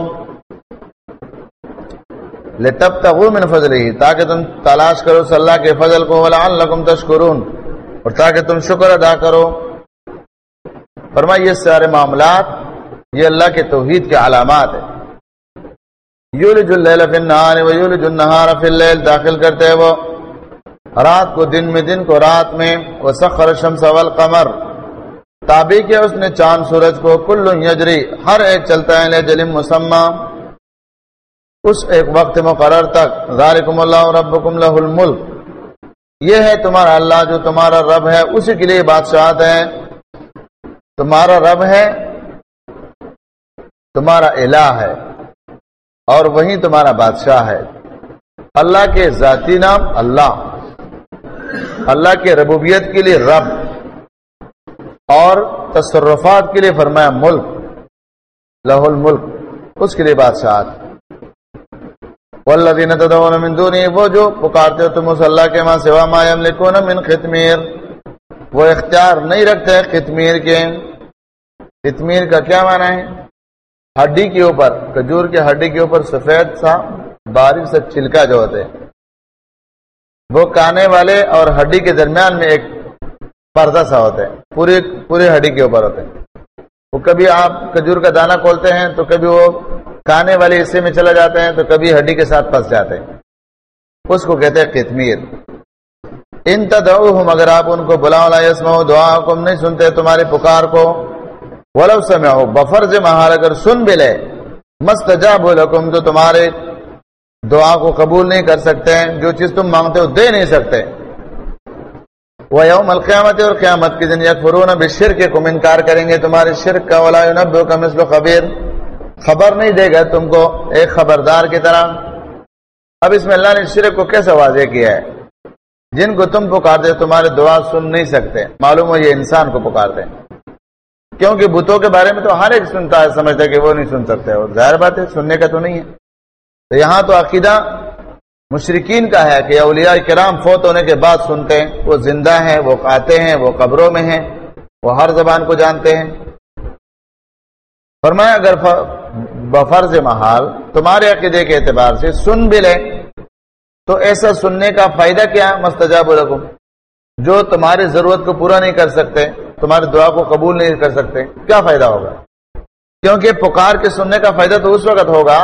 تب تک من فضل ہی تاکہ تم تلاش کرو صلی اللہ کے فضل کو۔ لکم تشکرون، اور تاکہ تم شکر ادا کرو۔ فرمائیے یہ سارے معاملات، یہ اللہ کے توحید کے علامات ہیں۔ یولج اللیل فی النہار و یولج النہار فی اللیل داخل کرتے ہیں وہ۔ رات کو دن میں دن کو رات میں۔ وسخر الشمس والقمر۔ تابع کیا اس نے چاند سورج کو؟ کل یجری۔ ہر ایک چلتا ہے لجل مسمى اس ایک وقت مقرر تک۔ ذالکم اللہ ربکم لہ الملک۔ یہ ہے تمہارا اللہ جو تمہارا رب ہے۔ اسی کے لیے بادشاہت ہے۔ تمہارا رب ہے۔ تمہارا الہ ہے۔ اور وہی تمہارا بادشاہ ہے۔ اللہ کے ذاتی نام اللہ۔ اللہ کے ربوبیت کے لیے رب۔ اور تصرفات کے لیے فرمایا ملک۔ لہ الملک۔ اس کے لیے بادشاہت۔ والذین تدعون من دونی، وہ جو پکارتے ہو تم اس اللہ کے ماں سوا ما یملکون من ختمیر وہ اختیار نہیں رکھتے ختمیر کے۔ ختمیر کا کیا معنی ہے؟ ہڈی کے اوپر کجور کے ہڈی کے اوپر سفید سا باریک سا چلکا جو ہوتے وہ کانے والے اور ہڈی کے درمیان میں ایک پردہ سا ہوتے ہیں پورے پورے ہڈی کے اوپر ہوتے ہیں وہ کبھی آپ کھجور کا دانہ کھولتے ہیں تو کبھی وہ کھانے والے حصے میں چلا جاتے ہیں تو کبھی ہڈی کے ساتھ پھنس جاتے ہیں۔ اس کو کہتے ہیں کتمیر ان تدعوہم، اگر آپ ان کو بلاؤ، لا یسمعو دعا کم نہیں سنتے تمہاری پکار کو ولو سمعو بفرض محال اگر سن بھی لے مستجاب لکم تو تمہارے دعا کو قبول نہیں کر سکتے ہیں جو چیز تم مانگتے ہو، دے نہیں سکتے۔ وہ یوم القیامت اور قیامت کے دن یکفرون بشرک کم انکار کریں گے، تمہارے شرک کا ولا ينبئک مثل خبیر۔ خبر نہیں دے گا تم کو ایک خبردار کی طرح۔ اب اس میں اللہ نے شرک کو کیسے واضح کیا ہے؟ جن کو تم پکارتے تمہارے دعا سن نہیں سکتے۔ معلوم ہو یہ انسان کو پکارتے کیونکہ بتوں کے بارے میں تو ہر ایک سنتا ہے، سمجھتا ہے کہ وہ نہیں سن سکتے۔ اور ظاہر بات ہے، سننے کا تو نہیں ہے۔ تو یہاں تو عقیدہ مشرقین کا ہے کہ اولیاء کرام فوت ہونے کے بعد سنتے ہیں۔ وہ زندہ ہیں، وہ آتے ہیں، وہ قبروں میں ہیں، وہ ہر زبان کو جانتے ہیں۔ فرمایا، اگر بفرض محال تمہارے عقیدے کے اعتبار سے سن بھی لیں، تو ایسا سننے کا فائدہ کیا؟ مستجاب الرکم جو تمہاری ضرورت کو پورا نہیں کر سکتے۔ تمہاری دعا کو قبول نہیں کر سکتے، کیا فائدہ ہوگا؟ کیونکہ پکار کے سننے کا فائدہ تو اس وقت ہوگا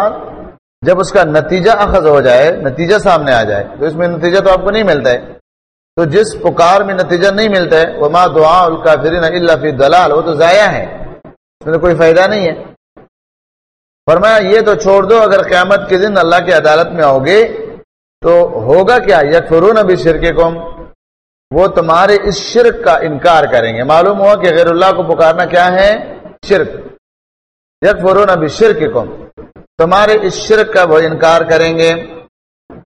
جب اس کا نتیجہ اخذ ہو جائے، نتیجہ سامنے آ جائے، تو اس میں نتیجہ تو آپ کو نہیں ملتا ہے۔ تو جس پکار میں نتیجہ نہیں ملتا ہے وہ ماں دعا الکافرین اللہ فی دلال وہ تو ضائع ہے اس میں کوئی فائدہ نہیں ہے۔ فرمایا، یہ تو چھوڑ دو، اگر قیامت کے دن اللہ کی عدالت میں آؤ گے، تو ہوگا کیا؟ یک فرون ابھی شرک قوم وہ تمہارے اس شرک کا انکار کریں گے۔ معلوم ہوا کہ غیر اللہ کو پکارنا کیا ہے؟ شرک۔ یک فرون ابھی شرک قوم تمہارے اس شرک کا وہ انکار کریں گے۔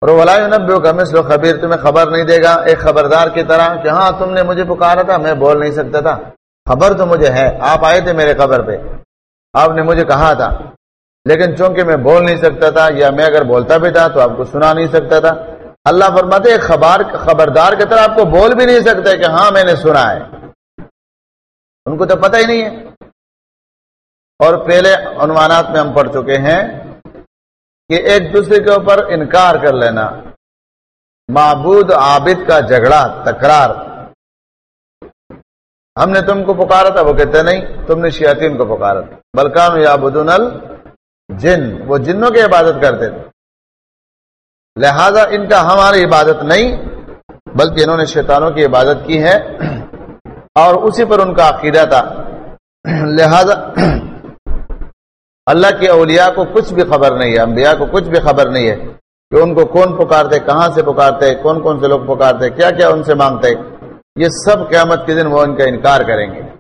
اور ولا کا مثل خبیر تمہیں خبر نہیں دے گا ایک خبردار کی طرح کہ ہاں تم نے مجھے پکارا تھا، میں بول نہیں سکتا تھا۔ خبر تو مجھے ہے، آپ آئے تھے میرے خبر پہ۔ آپ نے مجھے کہا تھا، لیکن چونکہ میں بول نہیں سکتا تھا یا میں اگر بولتا بھی تھا تو آپ کو سنا نہیں سکتا تھا۔ اللہ فرماتے ایک خبر خبردار کی طرح آپ کو بول بھی نہیں سکتے کہ ہاں میں نے سنا ہے۔ ان کو تو پتہ ہی نہیں ہے۔ اور پہلے عنوانات میں ہم پڑھ چکے ہیں کہ ایک دوسرے کے اوپر انکار کر لینا۔ معبود عابد کا جھگڑا، تکرار۔ ہم نے تم کو پکارا تھا، وہ کہتے نہیں، تم نے شیاتین کو پکارا تھا۔ بلکان یا بدن جن وہ جنوں کی عبادت کرتے تھے۔ لہذا ان کا ہماری عبادت نہیں، بلکہ انہوں نے شیطانوں کی عبادت کی ہے۔ اور اسی پر ان کا عقیدہ تھا۔ لہذا اللہ کے اولیاء کو کچھ بھی خبر نہیں ہے، انبیاء کو کچھ بھی خبر نہیں ہے کہ ان کو کون پکارتے، کہاں سے پکارتے، کون کون سے لوگ پکارتے، کیا کیا ان سے مانگتے۔ یہ سب قیامت کے دن وہ ان کا انکار کریں گے۔